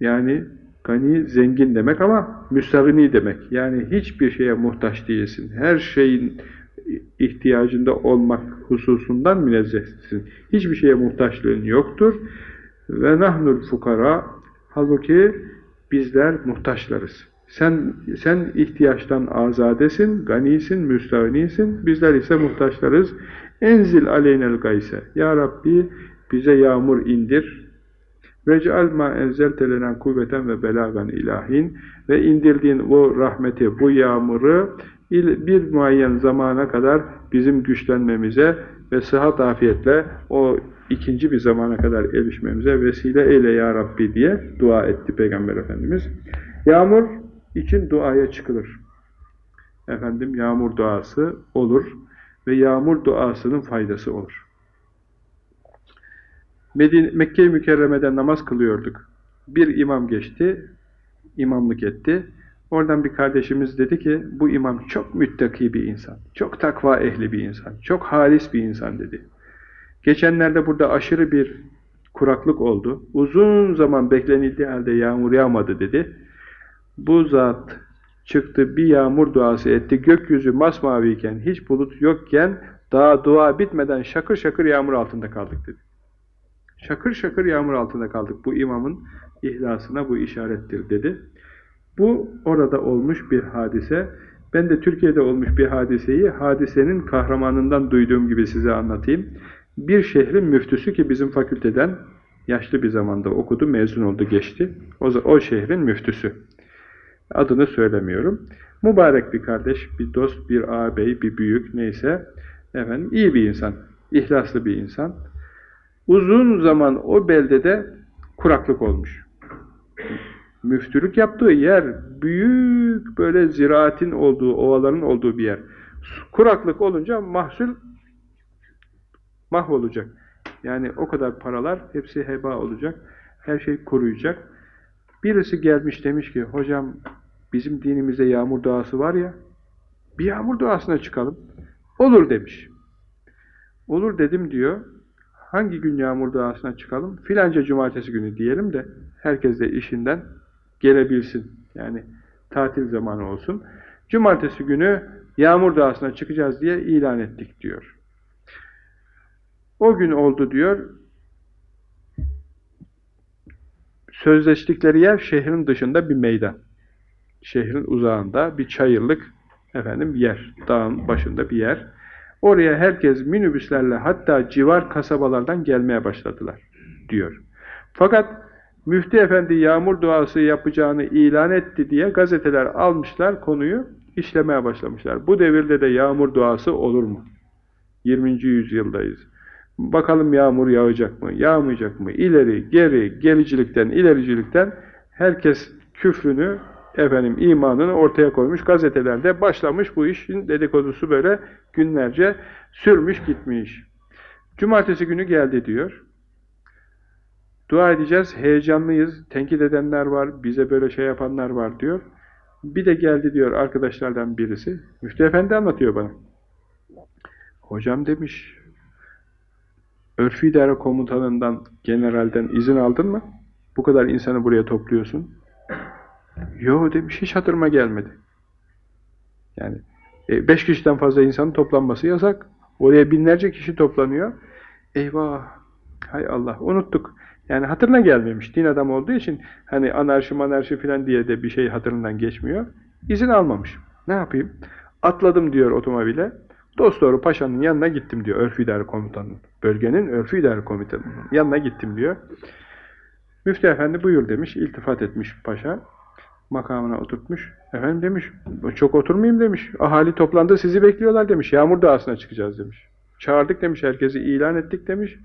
Yani gani zengin demek ama müstahini demek. Yani hiçbir şeye muhtaç değilsin. Her şeyin ihtiyacında olmak hususundan münezzehsin. Hiçbir şeye muhtaçlığın yoktur. Ve nahnul fukara halbuki bizler muhtaçlarız. Sen sen ihtiyaçtan azadesin, ganisin, müstahnisin. Bizler ise muhtaçlarız. Enzil aleynel gayse. Ya Rabbi bize yağmur indir. Vec'al ma enzeltelenen kuvveten ve belagan ilahin ve indirdiğin bu rahmeti, bu yağmuru bir muayyen zamana kadar bizim güçlenmemize ve sıhhat afiyetle o ikinci bir zamana kadar erişmemize vesile eyle ya Rabbi diye dua etti Peygamber Efendimiz. Yağmur için duaya çıkılır. Efendim yağmur duası olur ve yağmur duasının faydası olur. Mekke-i Mükerreme'de namaz kılıyorduk. Bir imam geçti, imamlık etti. Oradan bir kardeşimiz dedi ki, bu imam çok müttaki bir insan, çok takva ehli bir insan, çok halis bir insan dedi. Geçenlerde burada aşırı bir kuraklık oldu. Uzun zaman beklenildiği halde yağmur yağmadı dedi. Bu zat çıktı bir yağmur duası etti. Gökyüzü masmaviyken, hiç bulut yokken daha dua bitmeden şakır şakır yağmur altında kaldık dedi. Şakır şakır yağmur altında kaldık. Bu imamın ihlasına bu işarettir dedi. Bu orada olmuş bir hadise. Ben de Türkiye'de olmuş bir hadiseyi hadisenin kahramanından duyduğum gibi size anlatayım. Bir şehrin müftüsü ki bizim fakülteden yaşlı bir zamanda okudu, mezun oldu, geçti. O, o şehrin müftüsü. Adını söylemiyorum. Mübarek bir kardeş, bir dost, bir ağabey, bir büyük neyse efendim iyi bir insan, ihlaslı bir insan. Uzun zaman o beldede kuraklık olmuş. Müftülük yaptığı yer büyük böyle ziraatin olduğu, ovaların olduğu bir yer. Kuraklık olunca mahsul mahvolacak. Yani o kadar paralar hepsi heba olacak. Her şey kuruyacak. Birisi gelmiş demiş ki hocam bizim dinimizde yağmur duası var ya bir yağmur duasına çıkalım. Olur demiş. Olur dedim diyor. Hangi gün yağmur duasına çıkalım? Filanca cumartesi günü diyelim de herkes de işinden gelebilsin. Yani tatil zamanı olsun. Cumartesi günü yağmur duasına çıkacağız diye ilan ettik diyor. O gün oldu diyor. Sözleştikleri yer şehrin dışında bir meydan. Şehrin uzağında bir çayırlık efendim yer. Dağın başında bir yer. Oraya herkes minibüslerle hatta civar kasabalardan gelmeye başladılar diyor. Fakat Müftü Efendi yağmur duası yapacağını ilan etti diye gazeteler almışlar konuyu işlemeye başlamışlar. Bu devirde de yağmur duası olur mu? 20. yüzyıldayız. Bakalım yağmur yağacak mı, yağmayacak mı? İleri, geri, gericilikten, ilericilikten herkes küfrünü, efendim imanını ortaya koymuş. Gazetelerde başlamış bu işin dedikodusu böyle günlerce sürmüş gitmiş. Cumartesi günü geldi diyor. Dua edeceğiz, heyecanlıyız, tenkit edenler var, bize böyle şey yapanlar var diyor. Bir de geldi diyor arkadaşlardan birisi. Müftü Efendi anlatıyor bana. Hocam demiş, Örfü İdare Komutanından, generalden izin aldın mı? Bu kadar insanı buraya topluyorsun. Yo demiş, hiç hatırıma gelmedi. Yani e, beş kişiden fazla insanın toplanması yasak. Oraya binlerce kişi toplanıyor. Eyvah! Hay Allah! Unuttuk. Yani hatırına gelmemiş. Din adamı olduğu için hani anarşi manarşi filan diye de bir şey hatırından geçmiyor. İzin almamış. Ne yapayım? Atladım diyor otomobile. Dostdoğru paşanın yanına gittim diyor örfü idare komutanının. Bölgenin örfü idare komutanının yanına gittim diyor. Müftü efendi buyur demiş. iltifat etmiş paşa. Makamına oturtmuş. Efendim demiş. Çok oturmayayım demiş. Ahali toplandı sizi bekliyorlar demiş. Yağmur dağısına çıkacağız demiş. Çağırdık demiş. Herkesi ilan ettik demiş.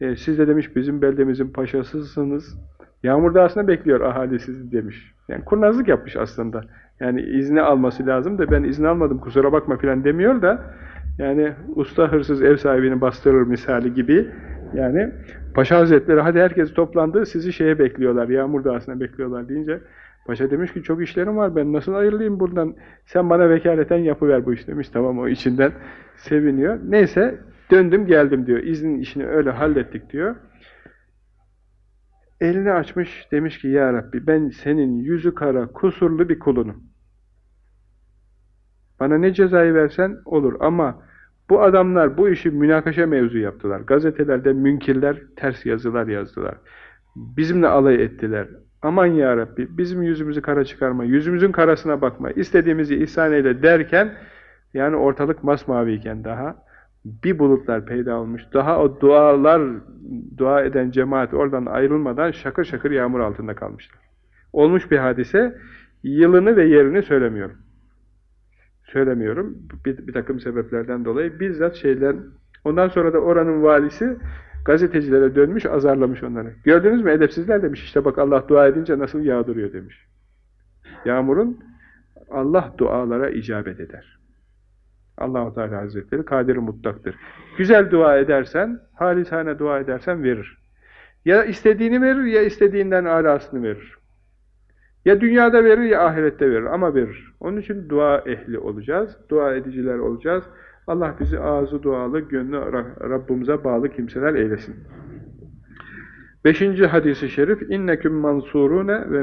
E, siz de demiş bizim beldemizin paşasısınız. Yağmur dağısına bekliyor ahali sizi demiş. Yani kurnazlık yapmış aslında. Yani izni alması lazım da ben izin almadım kusura bakma filan demiyor da yani usta hırsız ev sahibini bastırır misali gibi yani Paşa Hazretleri hadi herkes toplandı sizi şeye bekliyorlar Yağmur Dağı'sına bekliyorlar deyince Paşa demiş ki çok işlerim var ben nasıl ayrılayım buradan sen bana vekaleten yapıver bu iş demiş tamam o içinden seviniyor. Neyse döndüm geldim diyor iznin işini öyle hallettik diyor. Elini açmış demiş ki ya Rabbi ben senin yüzü kara kusurlu bir kulunum. Bana ne cezayı versen olur ama bu adamlar bu işi münakaşa mevzu yaptılar. Gazetelerde münkirler ters yazılar yazdılar. Bizimle alay ettiler. Aman ya Rabbi bizim yüzümüzü kara çıkarma, yüzümüzün karasına bakma, istediğimizi ihsan eyle derken yani ortalık masmaviyken daha bir bulutlar peyda olmuş. Daha o dualar, dua eden cemaat oradan ayrılmadan şakır şakır yağmur altında kalmışlar. Olmuş bir hadise, yılını ve yerini söylemiyorum. Söylemiyorum. Bir, bir takım sebeplerden dolayı bizzat şeyler, ondan sonra da oranın valisi gazetecilere dönmüş, azarlamış onları. Gördünüz mü edepsizler demiş, işte bak Allah dua edince nasıl yağdırıyor demiş. Yağmurun Allah dualara icabet eder. Allahu Teala Hazretleri kadir mutlaktır. Güzel dua edersen, halisane dua edersen verir. Ya istediğini verir ya istediğinden alasını verir. Ya dünyada verir ya ahirette verir ama verir. Onun için dua ehli olacağız. Dua ediciler olacağız. Allah bizi ağzı dualı, gönlü Rabbimize bağlı kimseler eylesin. Beşinci hadisi şerif inneküm mansurune ve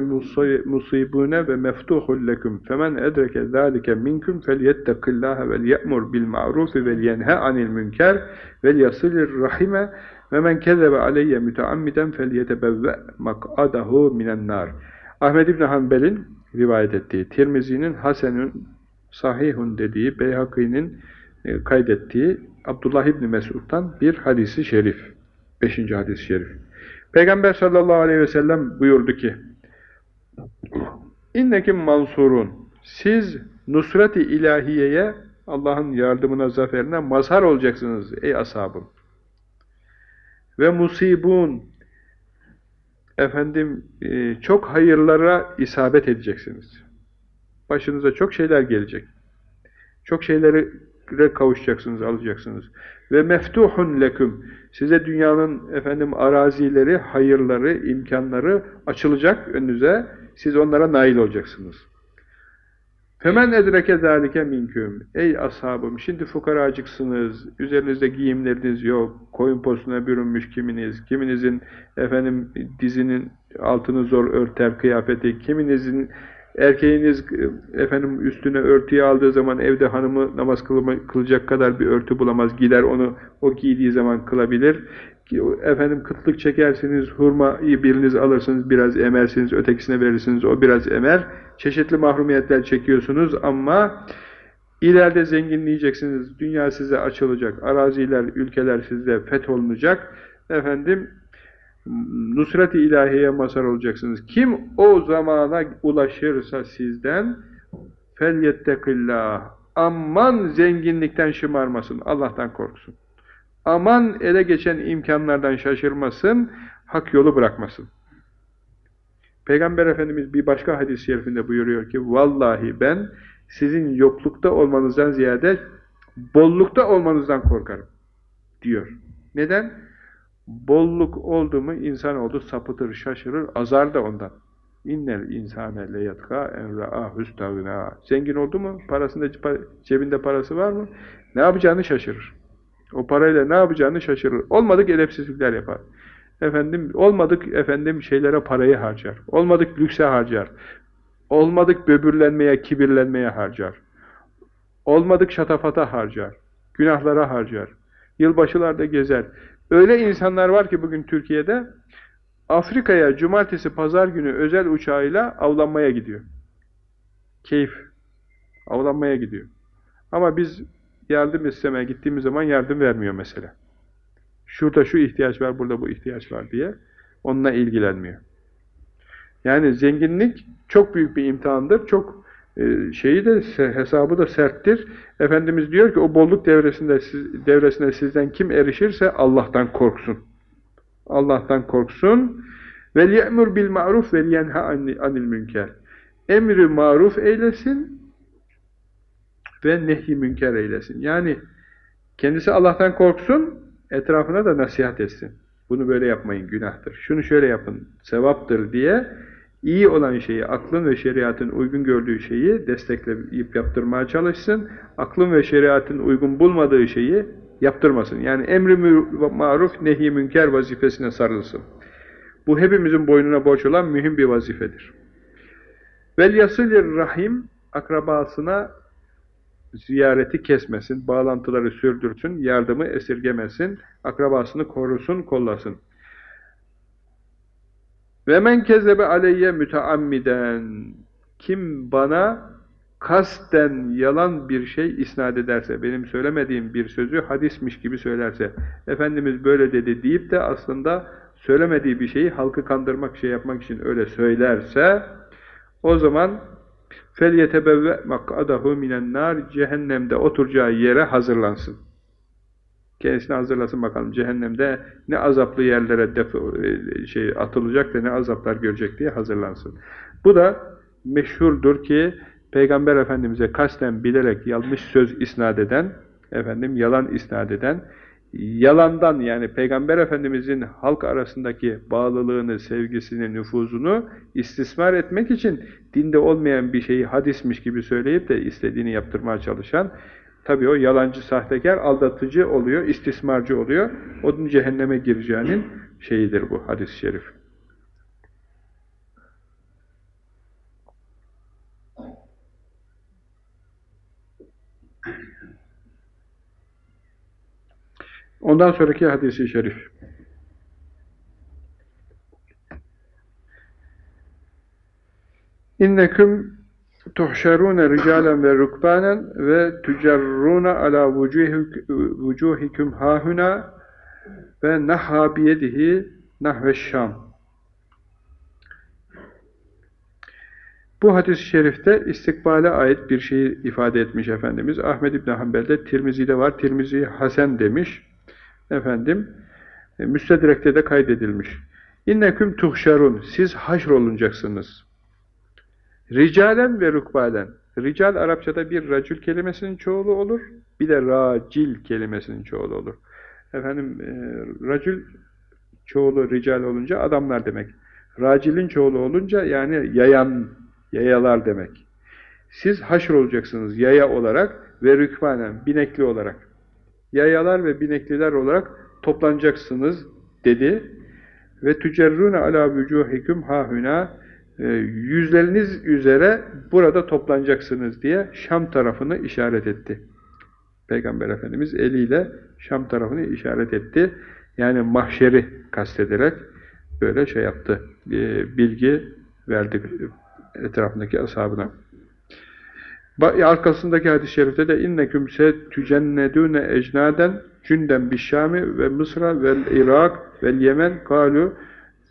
musibune ve meftuhul leküm femen edreke zalike minkum felyettekillaha vel ye'mur bil ma'rufi vel yenhe anil münker vel yasilir rahime ve men kezebe aleyye müteammiden felyetebevve mak'adahu minen nar. Ahmed İbn Hanbel'in rivayet ettiği, Tirmizi'nin Hasen'ün sahihun dediği, Beyhaki'nin e, kaydettiği Abdullah İbni Mesud'dan bir hadisi şerif. Beşinci hadis-i şerif. Peygamber sallallahu aleyhi ve sellem buyurdu ki İnnekim mansurun. Siz nusret-i ilahiyeye, Allah'ın yardımına, zaferine mazhar olacaksınız ey ashabım. Ve musibun. Efendim, e, çok hayırlara isabet edeceksiniz. Başınıza çok şeyler gelecek. Çok şeylere kavuşacaksınız, alacaksınız. Ve meftuhun leküm. Size dünyanın efendim arazileri, hayırları, imkanları açılacak önünüze. Siz onlara nail olacaksınız. Femen edreke zâlike minküm. Ey ashabım, şimdi fukaracıksınız, üzerinizde giyimleriniz yok, koyun postuna bürünmüş kiminiz, kiminizin efendim dizinin altını zor örter kıyafeti, kiminizin Erkeğiniz efendim üstüne örtüyü aldığı zaman evde hanımı namaz kılma, kılacak kadar bir örtü bulamaz. Gider onu o giydiği zaman kılabilir. Efendim kıtlık çekersiniz, hurmayı biriniz alırsınız, biraz emersiniz, ötekisine verirsiniz, o biraz emer. Çeşitli mahrumiyetler çekiyorsunuz ama ileride zenginleyeceksiniz. Dünya size açılacak, araziler, ülkeler size fetholunacak. Efendim nusret-i ilahiye mazhar olacaksınız. Kim o zamana ulaşırsa sizden فَلْيَتَّقِ Aman zenginlikten şımarmasın, Allah'tan korksun. Aman ele geçen imkanlardan şaşırmasın, hak yolu bırakmasın. Peygamber Efendimiz bir başka hadis-i şerifinde buyuruyor ki, Vallahi ben sizin yoklukta olmanızdan ziyade bollukta olmanızdan korkarım, diyor. Neden? Bolluk oldu mu insan oldu sapıtır, şaşırır, azar da ondan. İnnel insane leyatka enra'a hüstavina. Zengin oldu mu? Parasında cebinde parası var mı? Ne yapacağını şaşırır. O parayla ne yapacağını şaşırır. Olmadık edepsizlikler yapar. Efendim olmadık efendim şeylere parayı harcar. Olmadık lükse harcar. Olmadık böbürlenmeye, kibirlenmeye harcar. Olmadık şatafata harcar. Günahlara harcar. Yılbaşılarda gezer. Öyle insanlar var ki bugün Türkiye'de Afrika'ya cumartesi pazar günü özel uçağıyla avlanmaya gidiyor. Keyif. Avlanmaya gidiyor. Ama biz yardım istemeye gittiğimiz zaman yardım vermiyor mesela. Şurada şu ihtiyaç var, burada bu ihtiyaç var diye onunla ilgilenmiyor. Yani zenginlik çok büyük bir imtihandır. Çok şeyi de hesabı da serttir. Efendimiz diyor ki o bolluk devresinde siz, devresine sizden kim erişirse Allah'tan korksun. Allah'tan korksun. Vel ye'mur bil ma'ruf ve yenha anil münker. Emri maruf eylesin ve nehi münker eylesin. Yani kendisi Allah'tan korksun, etrafına da nasihat etsin. Bunu böyle yapmayın, günahtır. Şunu şöyle yapın, sevaptır diye iyi olan şeyi, aklın ve şeriatın uygun gördüğü şeyi destekleyip yaptırmaya çalışsın. Aklın ve şeriatın uygun bulmadığı şeyi yaptırmasın. Yani emri maruf, nehi münker vazifesine sarılsın. Bu hepimizin boynuna borç olan mühim bir vazifedir. Vel yasilir rahim akrabasına ziyareti kesmesin, bağlantıları sürdürsün, yardımı esirgemesin, akrabasını korusun, kollasın. Ve men kezebe aleyye müteammiden kim bana kasten yalan bir şey isnat ederse, benim söylemediğim bir sözü hadismiş gibi söylerse, Efendimiz böyle dedi deyip de aslında söylemediği bir şeyi halkı kandırmak, şey yapmak için öyle söylerse, o zaman فَلْيَتَبَوَّ مَقْعَدَهُ مِنَ النَّارِ Cehennemde oturacağı yere hazırlansın. Kendisine hazırlasın bakalım cehennemde ne azaplı yerlere def e, şey atılacak da ne azaplar görecek diye hazırlansın. Bu da meşhurdur ki Peygamber Efendimiz'e kasten bilerek yanlış söz isnat eden, efendim yalan isnat eden, yalandan yani Peygamber Efendimiz'in halk arasındaki bağlılığını, sevgisini, nüfuzunu istismar etmek için dinde olmayan bir şeyi hadismiş gibi söyleyip de istediğini yaptırmaya çalışan Tabii o yalancı, sahtekar, aldatıcı oluyor, istismarcı oluyor. Onun cehenneme gireceğinin şeyidir bu hadis-i şerif. Ondan sonraki hadisi şerif. İnneküm tuhşerûne ricalen ve rukbanen ve tücerrûne ala vucuhikum hahuna ve nahha biyedihi nahveşşam. Bu hadis-i şerifte istikbale ait bir şeyi ifade etmiş Efendimiz. Ahmed İbni Hanbel'de, Tirmizi'de var. Tirmizi Hasan demiş. Efendim, e, Müstedrek'te de kaydedilmiş. İnneküm tuhşarun. Siz haşrolunacaksınız. Ricalen ve rukbalen. Rical Arapçada bir racül kelimesinin çoğulu olur. Bir de racil kelimesinin çoğulu olur. Efendim, e, racül çoğulu rical olunca adamlar demek. Racilin çoğulu olunca yani yayan, yayalar demek. Siz haşr olacaksınız yaya olarak ve rükbanen, binekli olarak. Yayalar ve binekliler olarak toplanacaksınız dedi. Ve tücerrûne alâ vücûhiküm hâhûnâ e, yüzleriniz üzere burada toplanacaksınız diye Şam tarafını işaret etti. Peygamber Efendimiz eliyle Şam tarafını işaret etti. Yani mahşeri kastederek böyle şey yaptı. E, bilgi verdi etrafındaki ashabına. Arkasındaki hadis-i şerifte de inneküm se tücennedûne ecnaden cünden bişşami ve Mısra vel Irak vel Yemen kalu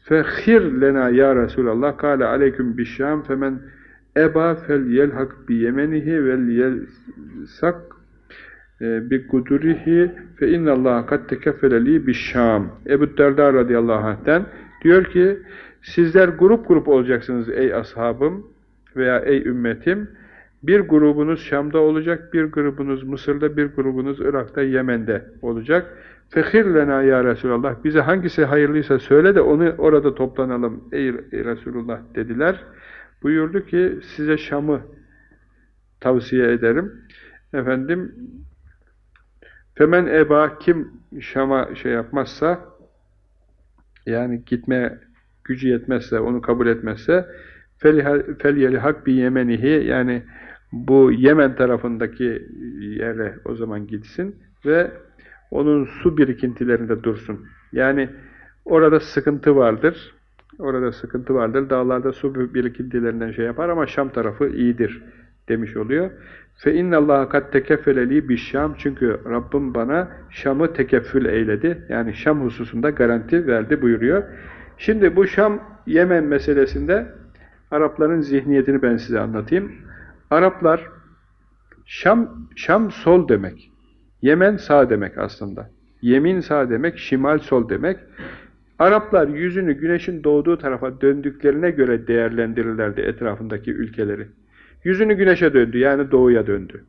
fehir lena ya Resulallah. Kâle aleyküm bişşam. Femen eba fel yelhak bi yemenihi vel yelsak e, bi kudurihi. Fe innallaha kad tekeffele li bişşam. Ebu Derda radıyallahu anh'ten diyor ki sizler grup grup olacaksınız ey ashabım veya ey ümmetim. Bir grubunuz Şam'da olacak, bir grubunuz Mısır'da, bir grubunuz Irak'ta, Yemen'de olacak. Fehir lena ya Resulallah, bize hangisi hayırlıysa söyle de onu orada toplanalım ey, Resulullah dediler. Buyurdu ki size Şam'ı tavsiye ederim. Efendim, femen eba kim Şam'a şey yapmazsa, yani gitmeye gücü yetmezse, onu kabul etmezse, fel yelihak bi yemenihi yani bu Yemen tarafındaki yere o zaman gitsin ve onun su birikintilerinde dursun. Yani orada sıkıntı vardır. Orada sıkıntı vardır. Dağlarda su birikintilerinden şey yapar ama Şam tarafı iyidir demiş oluyor. Fe innallaha kat tekeffele li Şam çünkü Rabbim bana Şam'ı tekeffül eyledi. Yani Şam hususunda garanti verdi buyuruyor. Şimdi bu Şam Yemen meselesinde Arapların zihniyetini ben size anlatayım. Araplar Şam, Şam sol demek. Yemen sağ demek aslında. Yemin sağ demek, şimal sol demek. Araplar yüzünü güneşin doğduğu tarafa döndüklerine göre değerlendirirlerdi etrafındaki ülkeleri. Yüzünü güneşe döndü yani doğuya döndü.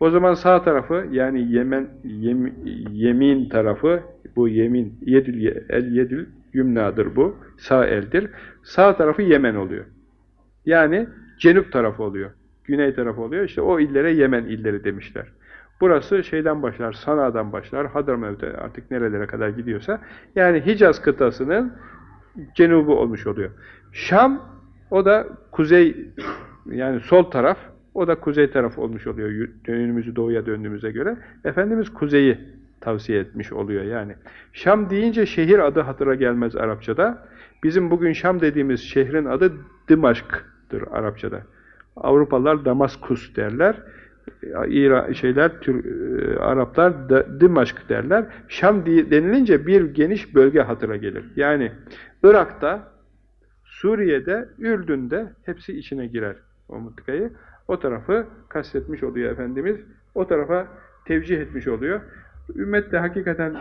O zaman sağ tarafı yani Yemen yem, yemin tarafı bu yemin yedül el yedül yümnadır bu. Sağ eldir. Sağ tarafı Yemen oluyor. Yani cenup tarafı oluyor güney tarafı oluyor. İşte o illere Yemen illeri demişler. Burası şeyden başlar, Sana'dan başlar, Hadramev'de artık nerelere kadar gidiyorsa. Yani Hicaz kıtasının cenubu olmuş oluyor. Şam, o da kuzey, yani sol taraf, o da kuzey taraf olmuş oluyor dönümümüzü doğuya döndüğümüze göre. Efendimiz kuzeyi tavsiye etmiş oluyor yani. Şam deyince şehir adı hatıra gelmez Arapçada. Bizim bugün Şam dediğimiz şehrin adı Dimaşk'tır Arapçada. Avrupalılar Damaskus derler. İran şeyler Tür, e, Araplar da, Dimaşk derler. Şam denilince bir geniş bölge hatıra gelir. Yani Irak'ta, Suriye'de, Ürdün'de hepsi içine girer o mıntıkayı. O tarafı kastetmiş oluyor Efendimiz. O tarafa tevcih etmiş oluyor. Ümmet de hakikaten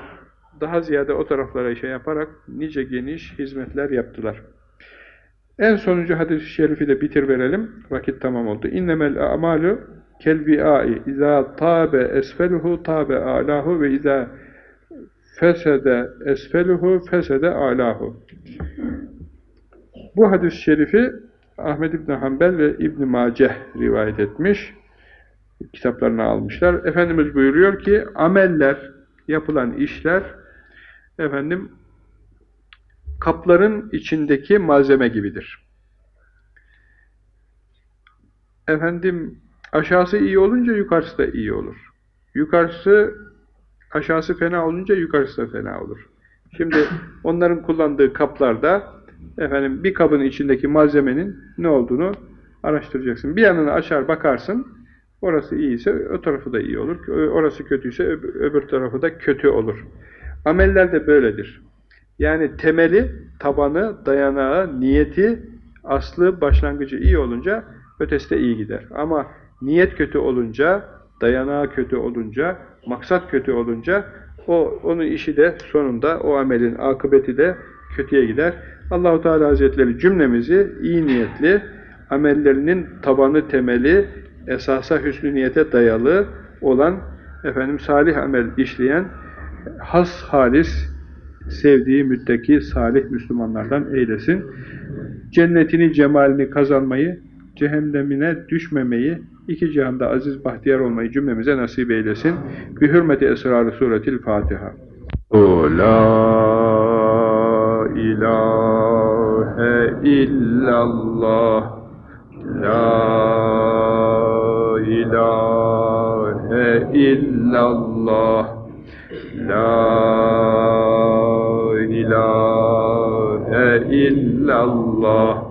daha ziyade o taraflara şey yaparak nice geniş hizmetler yaptılar. En sonuncu hadis-i şerifi de bitir verelim. Vakit tamam oldu. İnnemel a'malu kelbi'ai izâ tâbe esfeluhu tâbe âlahu ve izâ fesede esfeluhu fesede âlahu. Bu hadis-i şerifi Ahmed İbn Hanbel ve İbn Maceh rivayet etmiş. Kitaplarına almışlar. Efendimiz buyuruyor ki ameller, yapılan işler efendim kapların içindeki malzeme gibidir. Efendim aşağısı iyi olunca yukarısı da iyi olur. Yukarısı aşağısı fena olunca yukarısı da fena olur. Şimdi *laughs* onların kullandığı kaplarda efendim bir kabın içindeki malzemenin ne olduğunu araştıracaksın. Bir yanını açar bakarsın. Orası iyiyse o tarafı da iyi olur. Orası kötüyse öbür tarafı da kötü olur. Ameller de böyledir. Yani temeli, tabanı, dayanağı, niyeti Aslı, başlangıcı iyi olunca ötesi de iyi gider. Ama niyet kötü olunca, dayanağı kötü olunca, maksat kötü olunca o onun işi de sonunda o amelin akıbeti de kötüye gider. Allahu Teala Hazretleri cümlemizi iyi niyetli, amellerinin tabanı temeli, esasa hüsnü niyete dayalı olan efendim salih amel işleyen has halis sevdiği müttaki salih Müslümanlardan eylesin. Cennetini, cemalini kazanmayı, cehennemine düşmemeyi, iki cihanda aziz bahtiyar olmayı cümlemize nasip eylesin. Bi hürmeti esrarı suretil Fatiha. O la ilahe illallah La ilahe illallah La ilahe illallah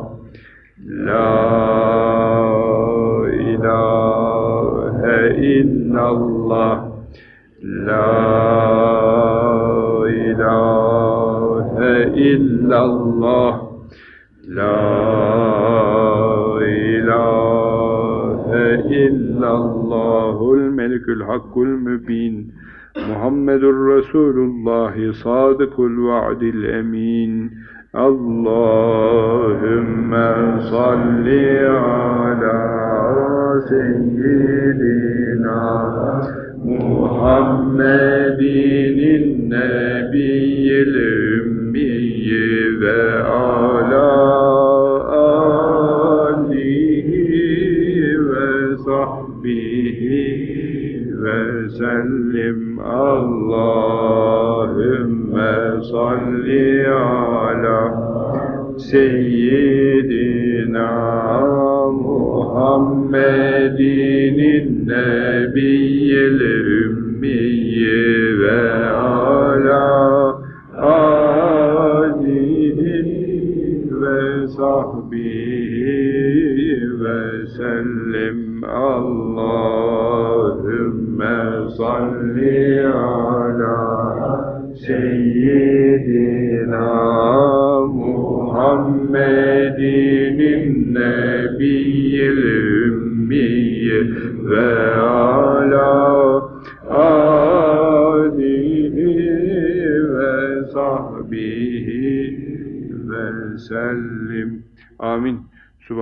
illallah. La ilahe illallah. La ilahe illallahul melikül hakkul mübin. Muhammedur Resulullah sadıkul vaadil emin. Allahümme salli ala seyyidina Muhammedinin nebiyyil ümmiyyi ve ala alihi ve sahbihi ve sellim. Allahümme salli ala seyyidina Muhammedinin للنبي الرسول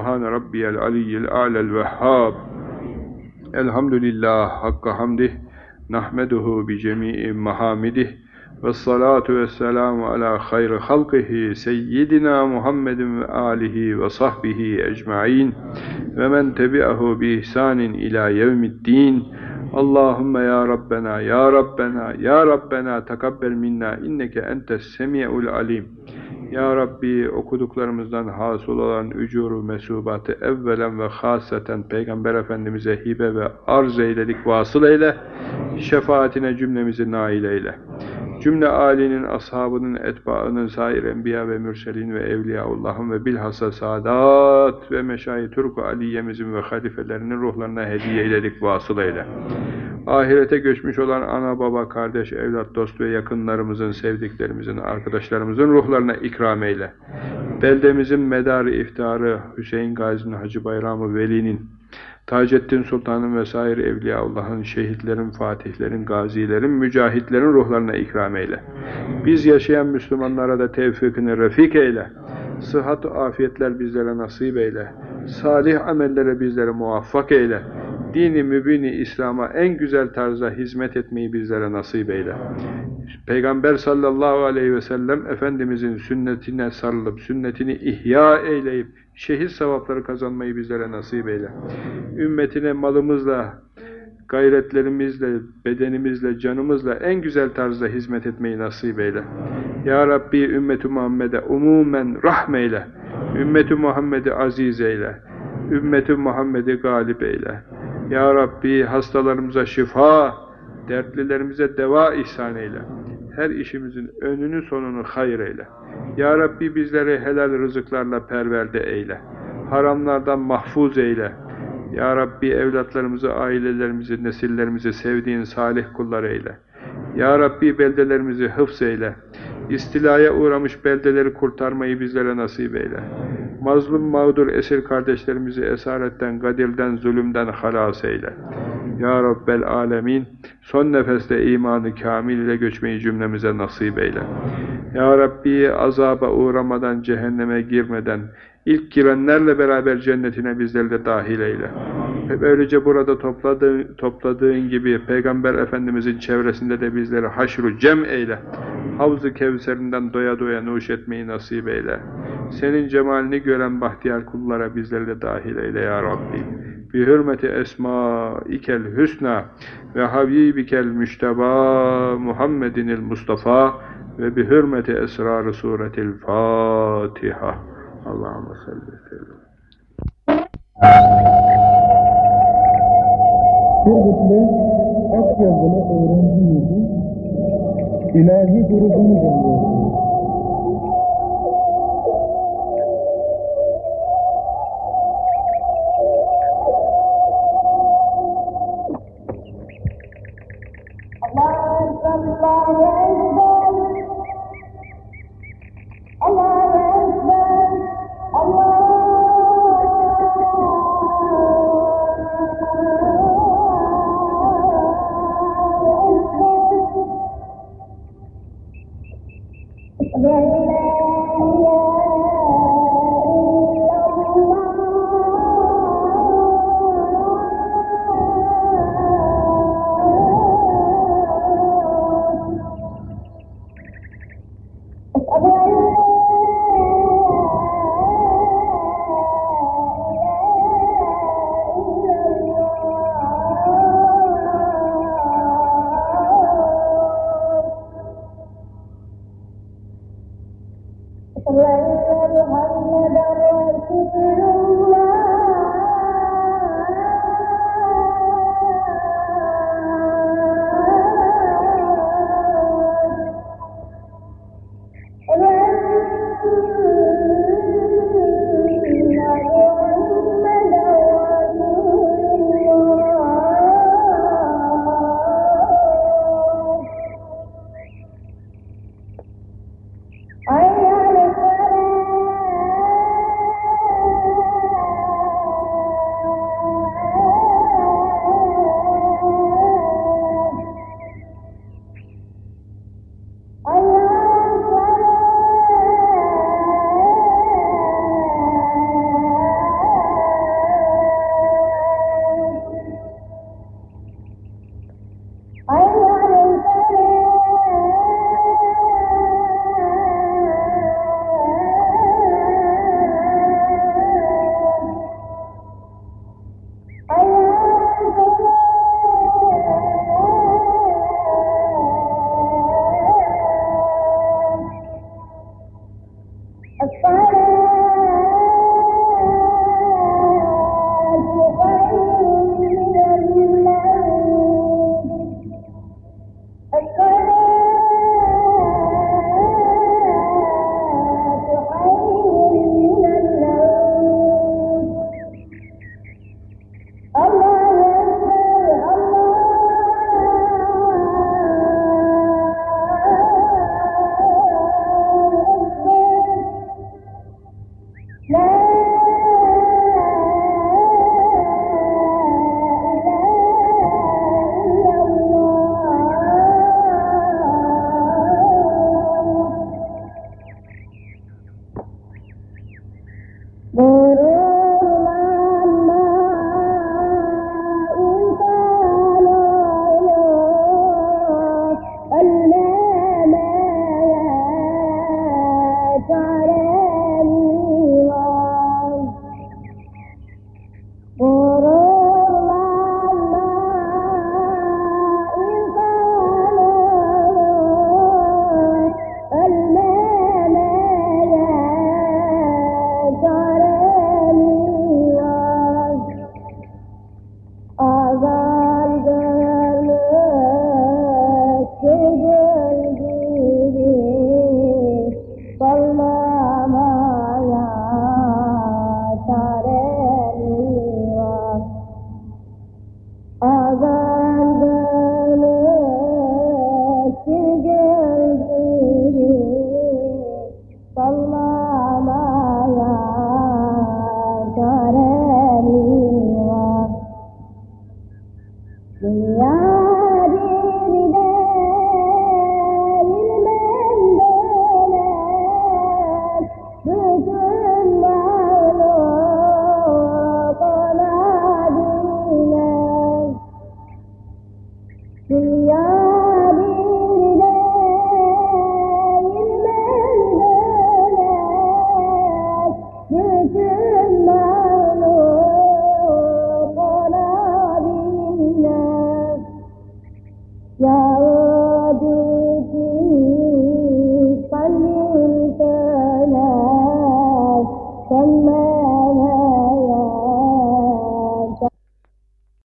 Subhan rabbiyel aliyyil alel vehhab. Elhamdülillah hakka hamdih. Nahmeduhu bi cemii mahamidih. Ve salatu ve selamu ala hayri halkihi seyyidina Muhammedin ve alihi ve sahbihi ecma'in ve men tebi'ahu bi ihsanin ila yevmiddin. Allahümme ya Rabbena, ya Rabbena, ya Rabbena tekabbel minna inneke entes semi'ul alim. Ya Rabbi okuduklarımızdan hasıl olan ücuru mesubatı evvelen ve haseten Peygamber Efendimiz'e hibe ve arz eyledik vasıl eyle, şefaatine cümlemizi nail eyle. Cümle âlinin, ashabının, etbaının, sair enbiya ve mürselin ve evliyaullahın ve bilhassa saadat ve meşayi Turku Aliye'mizin ve halifelerinin ruhlarına hediye eyledik, vasıl eyle. Ahirete göçmüş olan ana, baba, kardeş, evlat, dost ve yakınlarımızın, sevdiklerimizin, arkadaşlarımızın ruhlarına ikram eyle. Beldemizin medarı, iftiharı, Hüseyin Gazi'nin, Hacı Bayramı Veli'nin, Taceddin Sultan'ın vesaire Evliyaullah'ın, şehitlerin, fatihlerin, gazilerin, mücahitlerin ruhlarına ikram eyle. Biz yaşayan Müslümanlara da tevfikini refik eyle. Sıhhat afiyetler bizlere nasip eyle. Salih amellere bizleri muvaffak eyle. Dini mübini İslam'a en güzel tarzda hizmet etmeyi bizlere nasip eyle. Peygamber sallallahu aleyhi ve sellem Efendimizin sünnetine sarılıp, sünnetini ihya eyleyip, şehit sevapları kazanmayı bizlere nasip eyle. Ümmetine malımızla, gayretlerimizle, bedenimizle, canımızla en güzel tarzda hizmet etmeyi nasip eyle. Ya Rabbi ümmeti Muhammed'e umumen rahmeyle, ümmeti Muhammed'i aziz eyle. Ümmeti Muhammed'i galip eyle. Ya Rabbi hastalarımıza şifa, dertlilerimize deva ihsan eyle. Her işimizin önünü sonunu hayır eyle. Ya Rabbi bizleri helal rızıklarla perverde eyle. Haramlardan mahfuz eyle. Ya Rabbi evlatlarımızı, ailelerimizi, nesillerimizi sevdiğin salih kullar eyle. Ya Rabbi beldelerimizi hıfz eyle. İstilaya uğramış beldeleri kurtarmayı bizlere nasip eyle. Mazlum mağdur esir kardeşlerimizi esaretten, gadirden, zulümden halas eyle. Ya Rabbel alemin, son nefeste imanı kamil ile göçmeyi cümlemize nasip eyle. Ya Rabbi azaba uğramadan, cehenneme girmeden, ilk girenlerle beraber cennetine bizleri de dahil eyle. Böylece burada topladığın, topladığın gibi Peygamber Efendimizin çevresinde de bizleri haşru cem eyle. Havz-ı Kevser'inden doya doya nuş etmeyi nasip eyle. Senin cemalini gören bahtiyar kullara bizleri de dahil eyle ya Rabbi. Bi hürmeti esmaikel hüsna ve habibikel müşteba Muhammedinil Mustafa ve bi hürmeti esrar suretil Fatiha. Allahümme salli ve sellem. Turgutlu Akyazılı öğrenci yurdu ilahi grubunu dinliyorsunuz. Yeah, yeah, yeah.